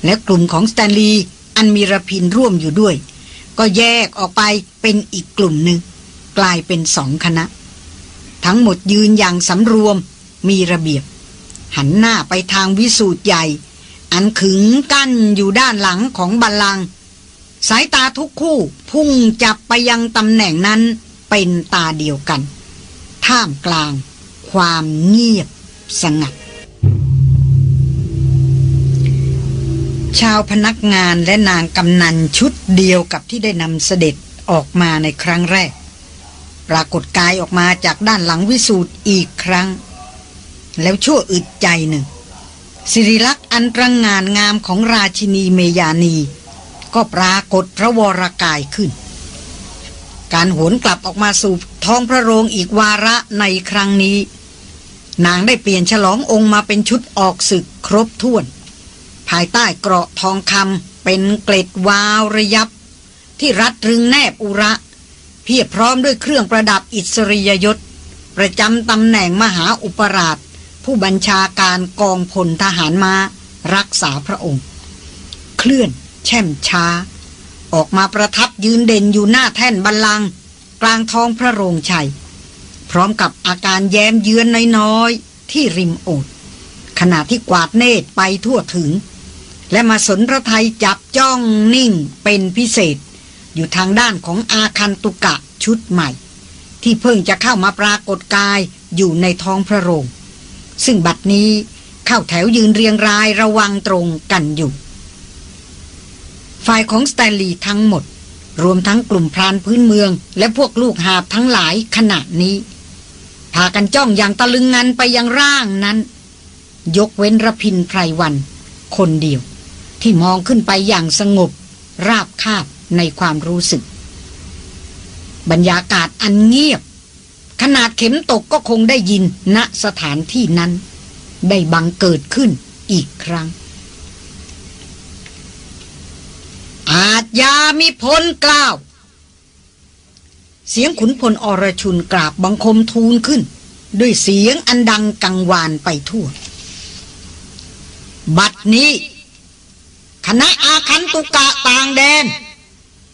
และกลุ่มของสแตนลีย์ อันมีระพินร่วมอยู่ด้วย ก็แยกออกไปเป็นอีกกลุ่มหนึ่ง กลายเป็นสองคณะ ทั้งหมดยืนอย่างสำรวมมีระเบียบ หันหน้าไปทางวิสูตรใหญ่ อันขึงกั้นอยู่ด้านหลังของบัลลังสายตาทุกคู่พุ่งจับไปยังตำแหน่งนั้นเป็นตาเดียวกัน ท่ามกลาง ความเงียบสงัด ชาวพนักงานและนางกำนันชุดเดียวกับที่ได้นำเสด็จออกมาในครั้งแรก ปรากฏกายออกมาจากด้านหลังวิสูตรอีกครั้ง แล้วชั่วอึดใจหนึ่งสิริลักษ์อันตรงงานงามของราชินีเมยานี ก็ปรากฏพระวรากายขึ้น การหวนกลับออกมาสู่ท้องพระโรงอีกวาระในครั้งนี้ นางได้เปลี่ยนฉลององค์มาเป็นชุดออกศึกครบถ้วนายใต้เกราะทองคำเป็นเกล็ดวาวระยับ ที่รัดรึงแนบอุระ เพียบพร้อมด้วยเครื่องประดับอิสริยยศ ประจำตำแหน่งมหาอุปราช ผู้บัญชาการกองพลทหารมารักษาพระองค์ เคลื่อน แช่มช้า ออกมาประทับยืนเด่นอยู่หน้าแท่นบัลลังก์กลางท้องพระโรงชัย พร้อมกับอาการแย้มเยือนน้อยๆที่ริมโอดขณะที่กวาดเนตรไปทั่วถึง และมาสนพระไทยจับจ้องนิ่งเป็นพิเศษ อยู่ทางด้านของอาคันตุกะชุดใหม่ ที่เพิ่งจะเข้ามาปรากฏกายอยู่ในท้องพระโรง ซึ่งบัดนี้เข้าแถวยืนเรียงรายระวังตรงกันอยู่ ฝ่ายของสแตนลีย์ทั้งหมด รวมทั้งกลุ่มพรานพื้นเมือง และพวกลูกหาบทั้งหลายขณะนี้พากันจ้องอย่างตะลึงงันไปยังร่างนั้น ยกเว้นระพินไพรวัน คนเดียว ที่มองขึ้นไปอย่างสงบ ราบคาบในความรู้สึก บรรยากาศอันเงียบ ขนาดเข็มตกก็คงได้ยินณสถานที่นั้น ได้บังเกิดขึ้นอีกครั้ง อาจยามิพลกล่าว เสียงขุนพลอรชุนกราบบังคมทูลขึ้น ด้วยเสียงอันดังกังวานไปทั่ว บัดนี้ คณะอาคันตุกะต่างแดน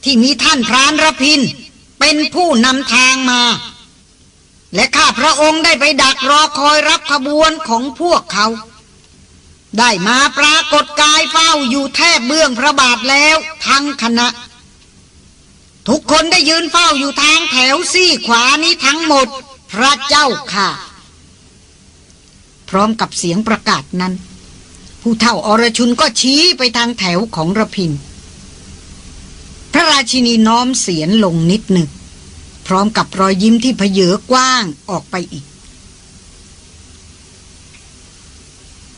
ที่มีท่านพรานรพิน เป็นผู้นำทางมา และข้าพระองค์ได้ไปดักรอคอยรับขบวนของพวกเขา ได้มาปรากฏกายเฝ้าอยู่แทบเบื้องพระบาทแล้วทั้งคณะ ทุกคนได้ยืนเฝ้าอยู่ทางแถวซี่ขวานี้ทั้งหมด พระเจ้าค่ะ พร้อมกับเสียงประกาศนั้น ผู้เท่าอรชุนก็ชี้ไปทางแถวของระพิน พระราชินีน้อมเสียนลงนิดหนึ่ง พร้อมกับรอยยิ้มที่เพเยอกว้างออกไปอีก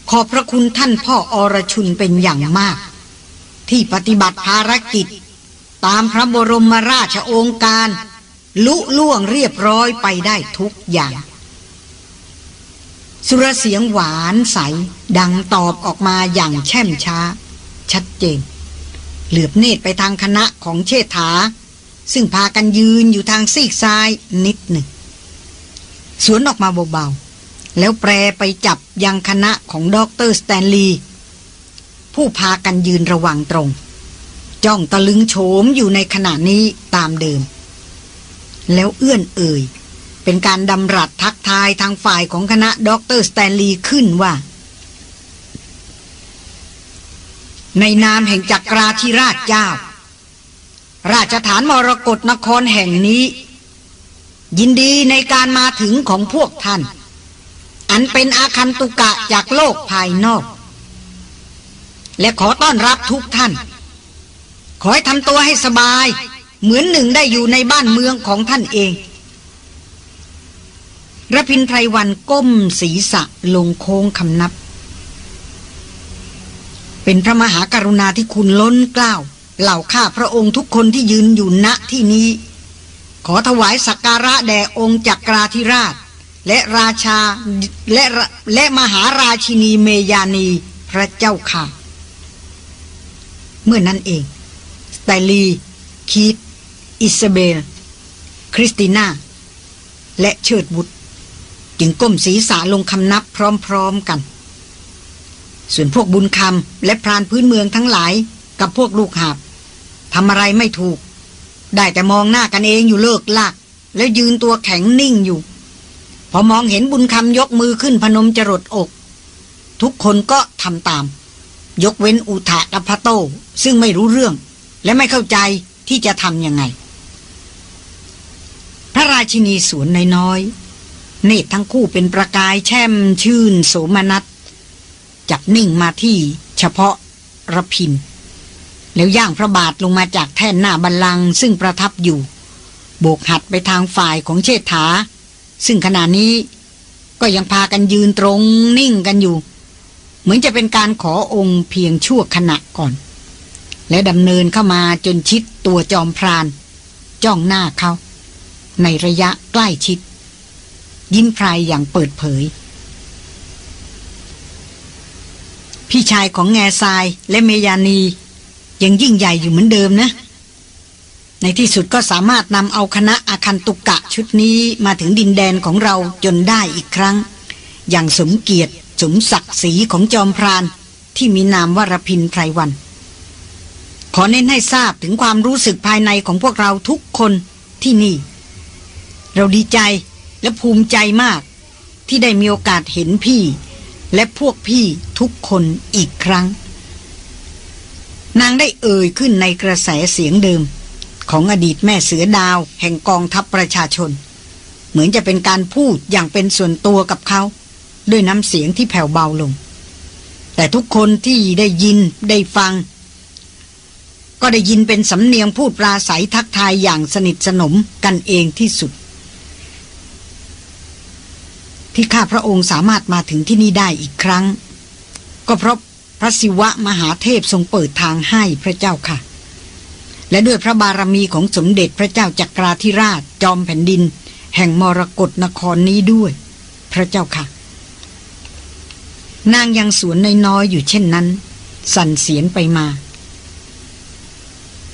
ขอบพระคุณท่านพ่ออรชุนเป็นอย่างมาก ที่ปฏิบัติภารกิจ ตามพระบรมราชโองการ ลุล่วงเรียบร้อยไปได้ทุกอย่าง สุรเสียงหวานใส ดังตอบออกมาอย่างแช่มช้า ชัดเจน เหลือบเนตรไปทางคณะของเชษฐา ซึ่งพากันยืนอยู่ทางซีกซ้ายนิดหนึ่ง สรวลออกมาเบาๆ แล้วแปรไปจับยังคณะของด็อกเตอร์สแตนลีย์ผู้พากันยืนระวังตรง จ้องตะลึงโฉมอยู่ในขณะนี้ตามเดิม แล้วเอื้อนเอ่ย เป็นการดำรัสทักทายทางฝ่ายของคณะด็อกเตอร์สแตนลีย์ขึ้นว่า ในนามแห่งจักราธิราชเจ้า ราชฐานมรกรนครแห่งนี้ ยินดีในการมาถึงของพวกท่าน อันเป็นอาคันตุกะจากโลกภายนอก และขอต้อนรับทุกท่าน ขอให้ทำตัวให้สบาย เหมือนหนึ่งได้อยู่ในบ้านเมืองของท่านเอง ระพินไพรวันก้มศีรษะลงโค้งคำนับ เป็นพระมหากรุณาธิคุณล้นเกล้าฯ เหล่าข้าพระองค์ทุกคนที่ยืนอยู่ณที่นี้ ขอถวายสักการะแด่องค์จักราธิราช และราชาและและมหาราชินีเมยานีพระเจ้าค่ะ เมื่อนั้นเองสแตนลีย์ คีตอิซาเบล คริสติน่า และเชิดบุตร จึงก้มศีรษะลงคำนับพร้อมๆกัน ส่วนพวกบุญคำและพรานพื้นเมืองทั้งหลาย กับพวกลูกหาบทำอะไรไม่ถูก ได้แต่มองหน้ากันเองอยู่เลิกลากแล้วยืนตัวแข็งนิ่งอยู่ พอมองเห็นบุญคำยกมือขึ้นพนมจรดอก ทุกคนก็ทำตาม ยกเว้นอุทะกับพระโต ซึ่งไม่รู้เรื่อง และไม่เข้าใจที่จะทำยังไง พระราชินีสวนน้อย เนตรทั้งคู่เป็นประกายแช่มชื่นโสมนัสจับนิ่งมาที่เฉพาะระพิน แล้วย่างพระบาทลงมาจากแท่นหน้าบัลลังก์ซึ่งประทับอยู่ โบกหัดไปทางฝ่ายของเชษฐา ซึ่งขณะนี้ก็ยังพากันยืนตรงนิ่งกันอยู่ เหมือนจะเป็นการขอองค์เพียงชั่วขณะก่อน และดำเนินเข้ามาจนชิดตัวจอมพราน จ้องหน้าเขา ในระยะใกล้ชิด ยิ้มพรายอย่างเปิดเผย พี่ชายของแง่ทรายและเมยานี ยังยิ่งใหญ่อยู่เหมือนเดิมนะ ในที่สุดก็สามารถนำเอาคณะอาคันตุกกะชุดนี้มาถึงดินแดนของเราจนได้อีกครั้ง อย่างสมเกียรติสมศักดิ์ศรีของจอมพรานที่มีนามวรพินไพรวัน ขอเน้นให้ทราบถึงความรู้สึกภายในของพวกเราทุกคนที่นี่ เราดีใจ และภูมิใจมาก ที่ได้มีโอกาสเห็นพี่ และพวกพี่ทุกคนอีกครั้ง นางได้เอ่ยขึ้นในกระแสเสียงเดิม ของอดีตแม่เสือดาวแห่งกองทัพประชาชน เหมือนจะเป็นการพูดอย่างเป็นส่วนตัวกับเขา ด้วยน้ำเสียงที่แผ่วเบาลง แต่ทุกคนที่ได้ยินได้ฟังก็ได้ยินเป็นสำเนียงพูดปราศัยทักทายอย่างสนิทสนมกันเองที่สุด ที่ข้าพระองค์สามารถมาถึงที่นี่ได้อีกครั้ง ก็เพราะพระศิวะมหาเทพทรงเปิดทางให้พระเจ้าค่ะ และด้วยพระบารมีของสมเด็จพระเจ้าจักราธิราชจอมแผ่นดิน แห่งมรกรนครนี้ด้วย พระเจ้าค่ะ นางยังสวนน้อยๆอยู่เช่นนั้น สั่นเสียนไปมา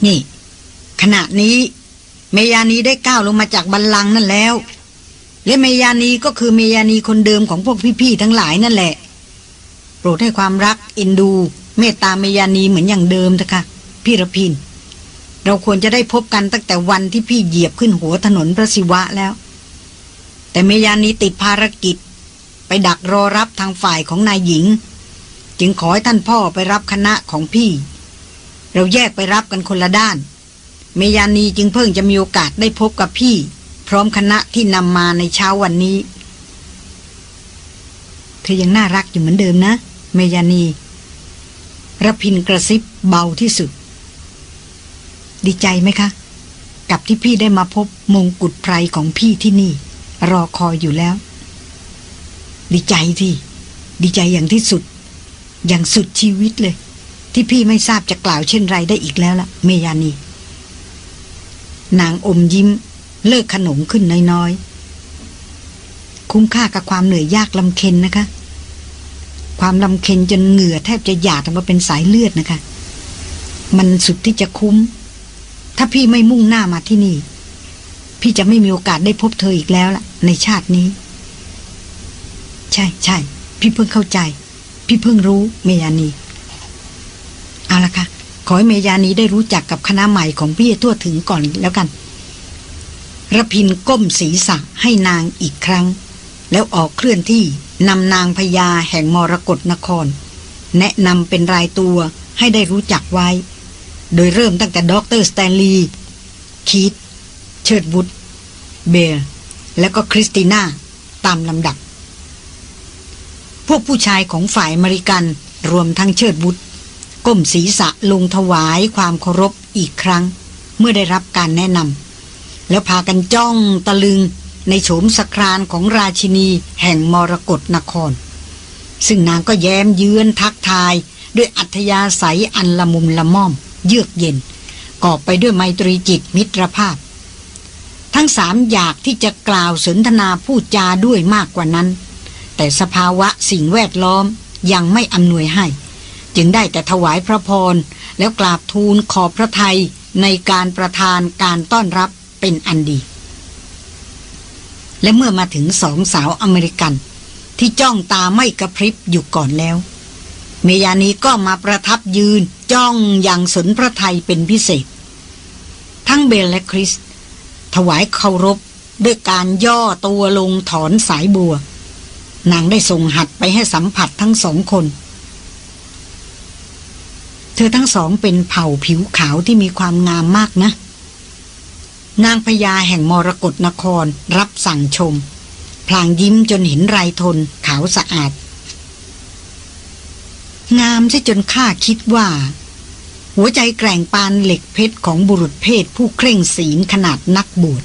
นี่ ขณะนี้เมยานีได้ก้าวลงมาจากบัลลังก์นั่นแล้ว และเมยานีก็คือเมยานีคนเดิมของพวกพี่ๆทั้งหลายนั่นแหละ โปรดให้ความรักเอ็นดู เมตตาเมยานีเหมือนอย่างเดิมเถอะค่ะพี่ระพิน เราควรจะได้พบกันตั้งแต่วันที่พี่เหยียบขึ้นหัวถนนพระศิวะแล้ว แต่เมยานีติดภารกิจ ไปดักรอรับทางฝ่ายของนายหญิง จึงขอให้ท่านพ่อไปรับคณะของพี่ เราแยกไปรับกันคนละด้าน เมยานีจึงเพิ่งจะมีโอกาสได้พบกับพี่ พร้อมคณะที่นำมาในเช้าวันนี้ เธอยังน่ารักอยู่เหมือนเดิมนะ เมยานีระพินกระซิบเบาที่สุด ดีใจไหมคะ กับที่พี่ได้มาพบมงกุฎไพรของพี่ที่นี่ รอคอยอยู่แล้ว ดีใจที่ ดีใจอย่างที่สุด อย่างสุดชีวิตเลย ที่พี่ไม่ทราบจะกล่าวเช่นไรได้อีกแล้วล่ะ เมยานีนางอมยิ้ม เลิกขนมขึ้นน้อยๆ คุ้มค่ากับความเหนื่อยยากลำเค็นนะคะ ความลำเค็นจนเหงื่อแทบจะหยาดออกมาเป็นสายเลือดนะคะ มันสุดที่จะคุ้ม ถ้าพี่ไม่มุ่งหน้ามาที่นี่ พี่จะไม่มีโอกาสได้พบเธออีกแล้วล่ะ ในชาตินี้ ใช่ใช่พี่เพิ่งเข้าใจ พี่เพิ่งรู้เมยานี เอาละค่ะขอให้เมยานีได้รู้จักกับคณะใหม่ของพี่ทั่วถึงก่อนแล้วกัน รพินทร์ก้มศีรษะให้นางอีกครั้ง แล้วออกเคลื่อนที่นำนางพญาแห่งมรกตนคร แนะนำเป็นรายตัวให้ได้รู้จักไว้ โดยเริ่มตั้งแต่ด็อกเตอร์สแตนลีย์คีตเชิร์ดวุฒเบร์และก็คริสติน่าตามลำดับ พวกผู้ชายของฝ่ายอเมริกันรวมทั้งเชิดวุธก้มศีรษะลงถวายความเคารพอีกครั้ง เมื่อได้รับการแนะนำ แล้วพากันจ้องตะลึงในโฉมสครานของราชินีแห่งมรกรนคร ซึ่งนางก็แย้มเยือนทักทาย ด้วยอัธยาศัยอันละมุมละม่อม เยือกเย็นกอบไปด้วยไมตรีจิตมิตรภาพ ทั้งสามอยากที่จะกล่าวสนทนาพูดจาด้วยมากกว่านั้น แต่สภาวะสิ่งแวดล้อมยังไม่อำนวยให้ จึงได้แต่ถวายพระพร แล้วกราบทูลขอบพระทัยในการประทานการต้อนรับ เป็นอันดี และเมื่อมาถึงสองสาวอเมริกัน ที่จ้องตาไม่กระพริบอยู่ก่อนแล้ว เมยานีก็มาประทับยืนจ้องอย่างสนพระไทยเป็นพิเศษ ทั้งเบลและคริส ถวายเคารพด้วยการย่อตัวลงถอนสายบัว นางได้ส่งหัดไปให้สัมผัสทั้งสองคน เธอทั้งสองเป็นเผ่าผิวขาวที่มีความงามมากนะ นางพญาแห่งมรกรนครรับสั่งชม พลางยิ้มจนเห็นไรทนขาวสะอาด งามซะจนข้าคิดว่า หัวใจแกร่งปานเหล็กเพชรของบุรุษเพศผู้เคร่งศีลขนาดนักบวช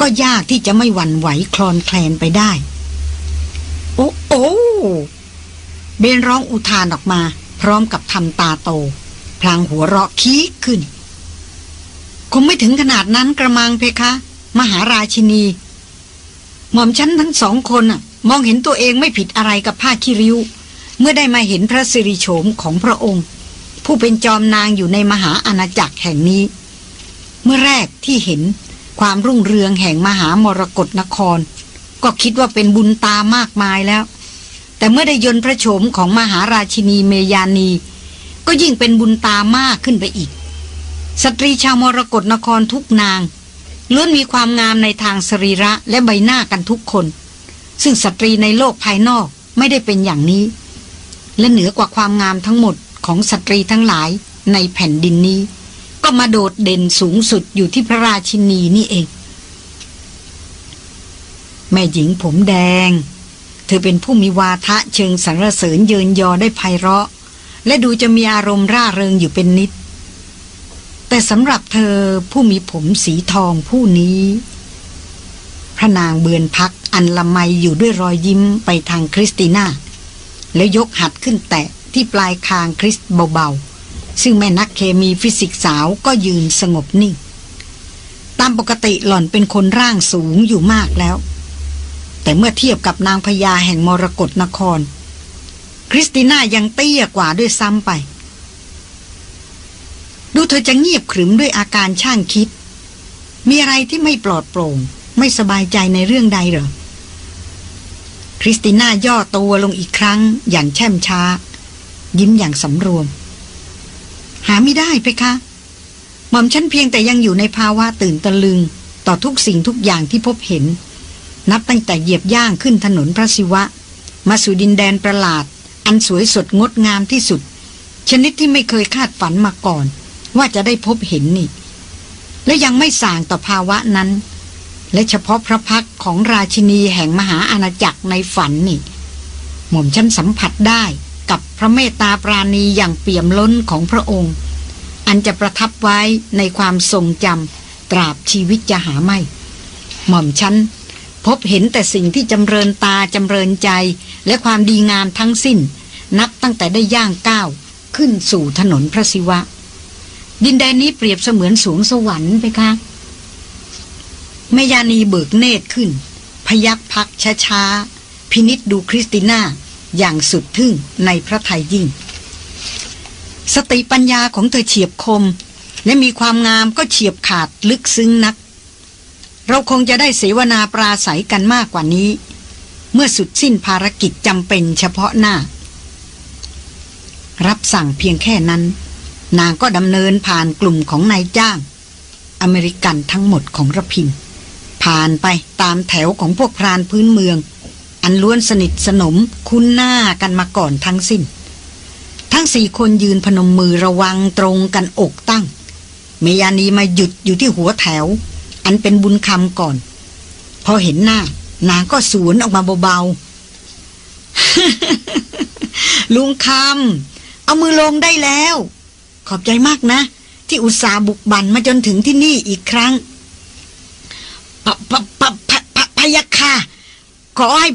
ก็ยากที่จะไม่หวั่นไหวคลอนแคลนไปได้ โอ้โอ้เบนร้องอุทานออกมา พร้อมกับทำตาโต พลางหัวเราะคีกขึ้น คงไม่ถึงขนาดนั้นกระมังเพคะ มหาราชินี หม่อมฉันทั้งสองคนน่ะมองเห็นตัวเองไม่ผิดอะไรกับผ้าคิริ้ว เมื่อได้มาเห็นพระสิริโฉมของพระองค์ ผู้เป็นจอมนางอยู่ในมหาอาณาจักรแห่งนี้ เมื่อแรกที่เห็นความรุ่งเรืองแห่งมหามรกรนคร ก็คิดว่าเป็นบุญตามากมายแล้ว แต่เมื่อได้ยนพระโฉมของมหาราชินีเมยานี ก็ยิ่งเป็นบุญตามากขึ้นไปอีก สตรีชาวมรกรนครทุกนางล้วนมีความงามในทางสรีระและใบหน้ากันทุกคน ซึ่งสตรีในโลกภายนอกไม่ได้เป็นอย่างนี้ และเหนือกว่าความงามทั้งหมดของสตรีทั้งหลายในแผ่นดินนี้ ก็มาโดดเด่นสูงสุดอยู่ที่พระราชินีนี่เอง แม่หญิงผมแดง เธอเป็นผู้มีวาทะเชิงสรรเสริญเยินยอได้ไพเราะ และดูจะมีอารมณ์ร่าเริงอยู่เป็นนิด แต่สำหรับเธอผู้มีผมสีทองผู้นี้ พระนางเบือนพักอันละไมอยู่ด้วยรอยยิ้มไปทางคริสติน่า แล้วยกหัดขึ้นแตะที่ปลายคางคริสเบาๆ ซึ่งแม่นักเคมีฟิสิกสาวก็ยืนสงบนิ่ง ตามปกติหล่อนเป็นคนร่างสูงอยู่มากแล้ว แต่เมื่อเทียบกับนางพญาแห่งมรกรนคร คริสติน่ายังเตี้ยกว่าด้วยซ้ำไป ดูเธอจะเงียบขรึมด้วยอาการช่างคิด มีอะไรที่ไม่ปลอดโปร่ง ไม่สบายใจในเรื่องใดหรอ คริสติน่าย่อตัวลงอีกครั้งอย่างแช่มช้า ยิ้มอย่างสำรวม หาไม่ได้เพคะ หม่อมฉันเพียงแต่ยังอยู่ในภาวะตื่นตะลึง ต่อทุกสิ่งทุกอย่างที่พบเห็น นับตั้งแต่เหยียบย่างขึ้นถนนพระศิวะ มาสู่ดินแดนประหลาด อันสวยสดงดงามที่สุด ชนิดที่ไม่เคยคาดฝันมาก่อน ว่าจะได้พบเห็นนี่ และยังไม่ส่างต่อภาวะนั้น และเฉพาะพระพักของราชินีแห่งมหาอาณาจักรในฝันนี่ หม่อมฉันสัมผัสได้กับพระเมตตาปราณีอย่างเปี่ยมล้นของพระองค์ อันจะประทับไว้ในความทรงจำตราบชีวิตจะหาไม่ หม่อมฉันพบเห็นแต่สิ่งที่จำเริญตาจำเริญใจและความดีงามทั้งสิ้น นับตั้งแต่ได้ย่างก้าวขึ้นสู่ถนนพระศิวะ ดินแดนนี้เปรียบเสมือนสวงสวรรค์ไปคะแม่ยานีเบิกเนตรขึ้น พยักพักช้าๆ พินิษดูคริสติน่า อย่างสุดทึ่งในพระทัยยิ่ง สติปัญญาของเธอเฉียบคม และมีความงามก็เฉียบขาดลึกซึ้งนัก เราคงจะได้เสวนาปราศัยกันมากกว่านี้ เมื่อสุดสิ้นภารกิจจำเป็นเฉพาะหน้า รับสั่งเพียงแค่นั้น นางก็ดำเนินผ่านกลุ่มของนายจ้าง อเมริกันทั้งหมดของระพิน ผ่านไปตามแถวของพวกพรานพื้นเมือง อันล้วนสนิทสนมคุ้นหน้ากันมาก่อนทั้งสิ้น ทั้งสี่คนยืนพนมมือระวังตรงกันอกตั้ง เมยานีมาหยุดอยู่ที่หัวแถว อันเป็นบุญคำก่อน พอเห็นหน้านางก็สวนออกมาเบาๆลุงคำเอามือลงได้แล้ว ขอบใจมากนะ ที่อุตส่าห์บุกบันมาจนถึงที่นี่อีกครั้งปะปะปะปะพยาค่ะ ขอให้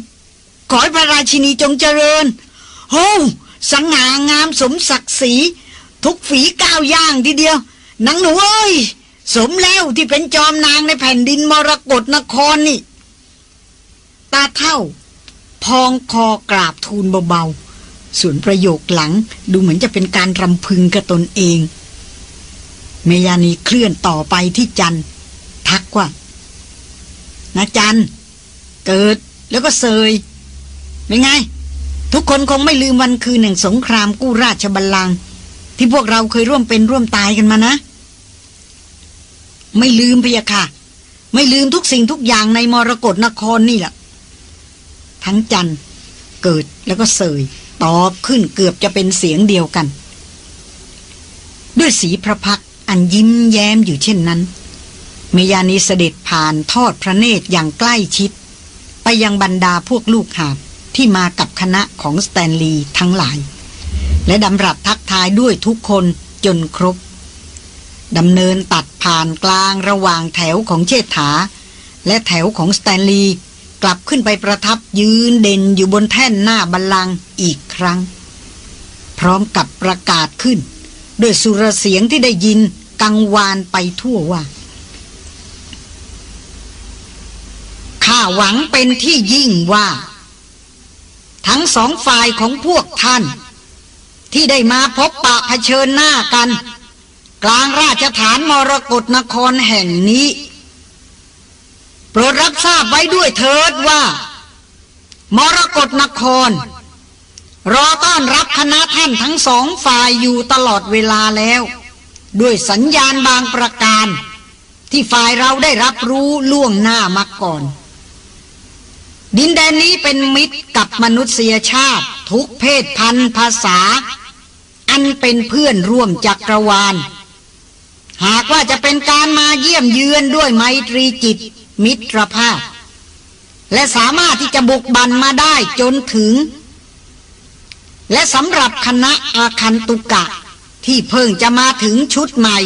ขอให้พระราชินีจงเจริญโอ้สงหางามสมศักดิ์ศรีทุกฝีก้าวย่างทีเดียวนังหนูเอ้ย สมแล้วที่เป็นจอมนางในแผ่นดินมรกรนครนี่ ตาเท่า พองคอกราบทูลเบาๆ ส่วนประโยคหลังดูเหมือนจะเป็นการรำพึงกับตนเอง เมยานีเคลื่อนต่อไปที่จันทักว่านะจันเกิดแล้วก็เซยเป็นไง ทุกคนคงไม่ลืมวันคืนแห่งสงครามกู้ราชบัลลังก์ที่พวกเราเคยร่วมเป็นร่วมตายกันมานะ ไม่ลืมพยะค่ะ ไม่ลืมทุกสิ่งทุกอย่างในมรกรนครนี่แหละทั้งจันเกิดแล้วก็เสย ตอบขึ้นเกือบจะเป็นเสียงเดียวกัน ด้วยสีพระพักอันยิ้มแย้มอยู่เช่นนั้น เมยานีเสด็จผ่านทอดพระเนตรอย่างใกล้ชิด ไปยังบรรดาพวกลูกหาบที่มากับคณะของสแตนลีย์ทั้งหลาย และดำรับทักทายด้วยทุกคนจนครบดำเนินตัดผ่านกลางระหว่างแถวของเชษฐา และแถวของสแตนลีย์ กลับขึ้นไปประทับยืนเด่นอยู่บนแท่นหน้าบัลลังก์อีกครั้ง พร้อมกับประกาศขึ้นด้วยสุรเสียงที่ได้ยินกังวานไปทั่วว่าข้าหวังเป็นที่ยิ่งว่า ทั้งสองฝ่ายของพวกท่าน ที่ได้มาพบปะเผชิญหน้ากัน กลางราชฐานมรกรนครแห่งนี้ รดรับทราบไว้ด้วยเถิดว่า มรกรนคร รอต้อนรับคณะท่านทั้งสองฝ่ายอยู่ตลอดเวลาแล้ว ด้วยสัญญาณบางประการ ที่ฝ่ายเราได้รับรู้ล่วงหน้ามาก่อน ดินแดนนี้เป็นมิตรกับมนุษยชาติ ทุกเพศพันธ์ภาษา อันเป็นเพื่อนร่วมจักรวาล หากว่าจะเป็นการมาเยี่ยมเยือนด้วยไมตรีจิต มิตรภาพ และสามารถที่จะบุกบันมาได้จนถึง และสำหรับคณะอาคันตุกะ ที่เพิ่งจะมาถึงชุดใหม่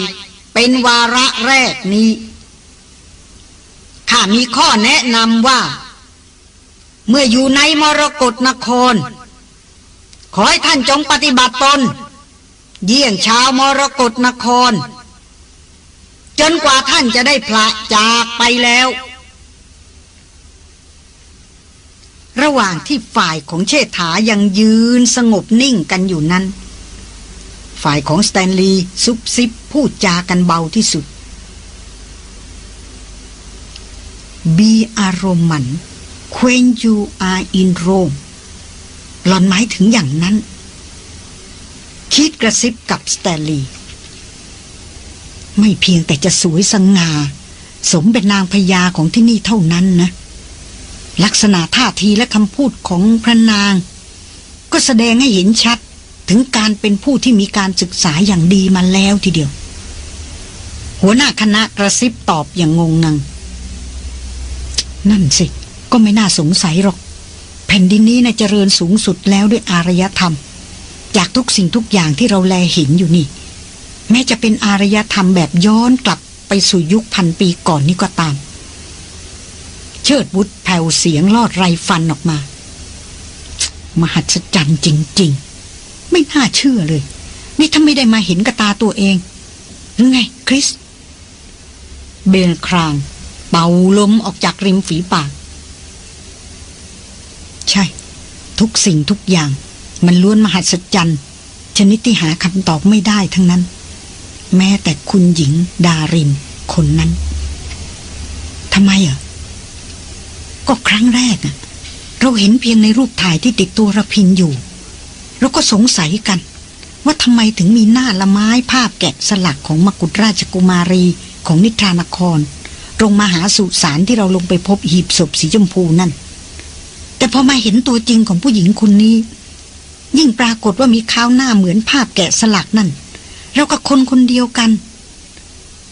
เป็นวาระแรกนี้ข้ามีข้อแนะนำว่า เมื่ออยู่ในมรกรนคร ขอให้ท่านจงปฏิบัติตน เยี่ยงชาวมรกรนคร จนกว่าท่านจะได้พระจากไปแล้ว ระหว่างที่ฝ่ายของเชษฐายังยืนสงบนิ่งกันอยู่นั้น ฝ่ายของสแตนลีย์ซุบซิบพูดจากันเบาที่สุด บีอารมมัน when you are in Rome หลอนหมายถึงอย่างนั้น คิดกระซิบกับสแตนลีย์ ไม่เพียงแต่จะสวยสง่า สมเป็นนางพญาของที่นี่เท่านั้นนะ ลักษณะท่าทีและคำพูดของพระนาง ก็แสดงให้เห็นชัดถึงการเป็นผู้ที่มีการศึกษาอย่างดีมาแล้วทีเดียว หัวหน้าคณะกระซิบตอบอย่างงงงัง นั่นสิ ก็ไม่น่าสงสัยหรอก แผ่นดินนี้นะเจริญสูงสุดแล้วด้วยอารยธรรม จากทุกสิ่งทุกอย่างที่เราแลเห็นอยู่นี่ แม้จะเป็นอารยธรรมแบบย้อนกลับไปสู่ยุคพันปีก่อนนี่ก็ตาม เชิดบุตรแผ่วเสียงลอดไรฟันออกมา มหัศจรรย์จริง ๆ ไม่น่าเชื่อเลย นี่ถ้าไม่ได้มาเห็นกับตาตัวเอง หรือไง คริส เบลคราง เป่าลมออกจากริมฝีปาก ใช่ ทุกสิ่งทุกอย่าง มันล้วนมหัศจรรย์ชนิดที่หาคำตอบไม่ได้ทั้งนั้น แม้แต่คุณหญิงดาริน คนนั้นทำไมอะ ก็ครั้งแรกอะ เราเห็นเพียงในรูปถ่ายที่ติดตัวระพินอยู่แล้วก็สงสัยกัน ว่าทำไมถึงมีหน้าละไม้ภาพแกะสลักของมกุฎราชกุมารีของนิทรานครตรงมาหาสุสานที่เราลงไปพบหีบศพสีชมพูนั่น แต่พอมาเห็นตัวจริงของผู้หญิงคนนี้ ยิ่งปรากฏว่ามีข้าวหน้าเหมือนภาพแกะสลักนั่น เรากับคนคนเดียวกัน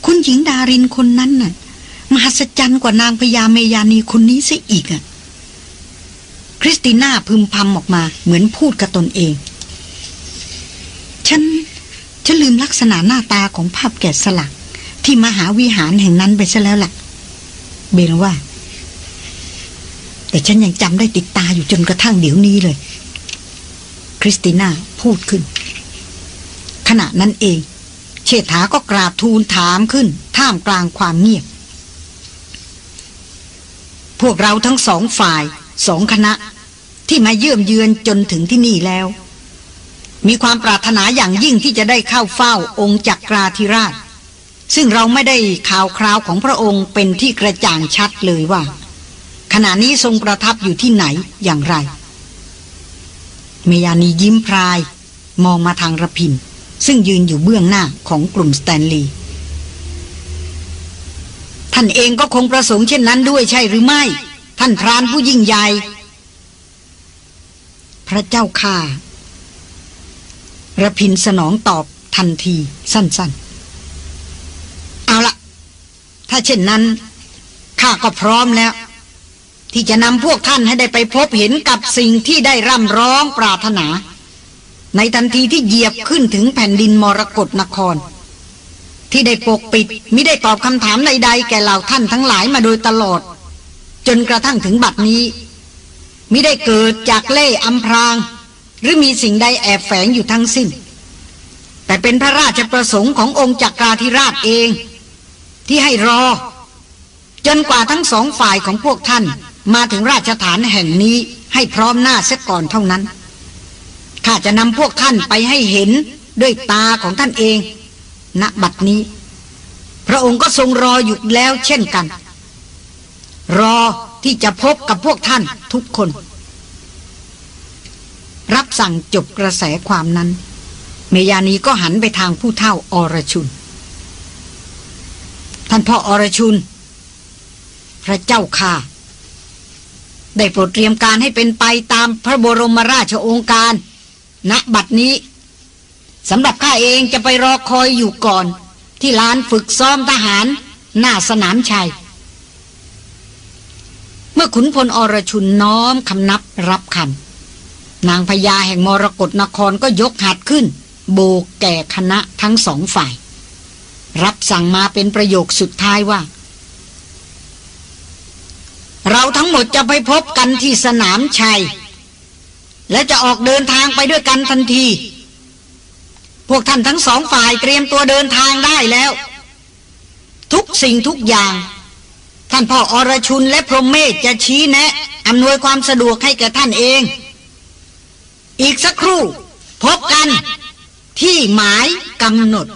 คุณหญิงดารินคนนั้นน่ะ มหัศจรรย์กว่านางพญาเมยานีคนนี้ซะอีกอะ คริสติน่าพึมพำออกมา เหมือนพูดกับตนเอง ฉัน ฉันลืมลักษณะหน้าตาของภาพแกะสลัก ที่มหาวิหารแห่งนั้นไปซะแล้วล่ะ เบลว่า แต่ฉันยังจำได้ติดตาอยู่จนกระทั่งเดี๋ยวนี้เลย คริสติน่าพูดขึ้น ขณะนั้นเอง เชษฐาก็กราบทูลถามขึ้น ท่ามกลางความเงียบ พวกเราทั้งสองฝ่ายสองคณะ ที่มาเยี่ยมเยือนจนถึงที่นี่แล้ว มีความปรารถนาอย่างยิ่งที่จะได้เข้าเฝ้าองค์จักราธิราช ซึ่งเราไม่ได้ข่าวคราวของพระองค์เป็นที่กระจ่างชัดเลยว่า ขณะนี้ทรงประทับอยู่ที่ไหนอย่างไร เมยานียิ้มพราย มองมาทางระพิน ซึ่งยืนอยู่เบื้องหน้าของกลุ่มสแตนลีย์ท่านเองก็คงประสงค์เช่นนั้นด้วยใช่หรือไม่ ท่านพรานผู้ยิ่งใหญ่ พระเจ้าค่าระพินสนองตอบทันทีสั้นๆ เอาละถ้าเช่นนั้นข้าก็พร้อมแล้ว ที่จะนำพวกท่านให้ได้ไปพบเห็นกับสิ่งที่ได้ร่ำร้องปรารถนา ในทันทีที่เหยียบขึ้นถึงแผ่นดินมรกรนคร ที่ได้ปกปิดมิได้ตอบคำถามใดๆ แก่เหล่าท่านทั้งหลายมาโดยตลอด จนกระทั่งถึงบัดนี้มิได้เกิดจากเล่ห์อำพราง หรือมีสิ่งใดแอบแฝงอยู่ทั้งสิ้น แต่เป็นพระราชประสงค์ขององค์จักราธิราชเอง ที่ให้รอ จนกว่าทั้งสองฝ่ายของพวกท่านมาถึงราชฐานแห่งนี้ให้พร้อมหน้าเสียก่อนเท่านั้น ข้าจะนำพวกท่านไปให้เห็นด้วยตาของท่านเอง ณบัดนี้ พระองค์ก็ทรงรออยู่แล้วเช่นกัน รอที่จะพบกับพวกท่านทุกคน รับสั่งจบกระแสความนั้น เมยานีก็หันไปทางผู้เท่าอรชุน ท่านพ่ออรชุน พระเจ้าค่ะ ได้โปรดเตรียมการให้เป็นไปตามพระบรมราชโองการ ณบัดนี้สำหรับข้าเองจะไปรอคอยอยู่ก่อน ที่ลานฝึกซ้อมทหารหน้าสนามชัย เมื่อขุนพลอรชุนน้อมคำนับรับคำนางพญาแห่งมรกรนครก็ยกหัดขึ้น โบกแก่คณะทั้งสองฝ่าย รับสั่งมาเป็นประโยคสุดท้ายว่า เราทั้งหมดจะไปพบกันที่สนามชัย และจะออกเดินทางไปด้วยกันทันที พวกท่านทั้งสองฝ่ายเตรียมตัวเดินทางได้แล้ว ทุกสิ่งทุกอย่าง ท่านพ่ออรชุนและพรหมเมธจะชี้แนะอำนวยความสะดวกให้แก่ท่านเอง อีกสักครู่ พบกันที่หมายกำหนด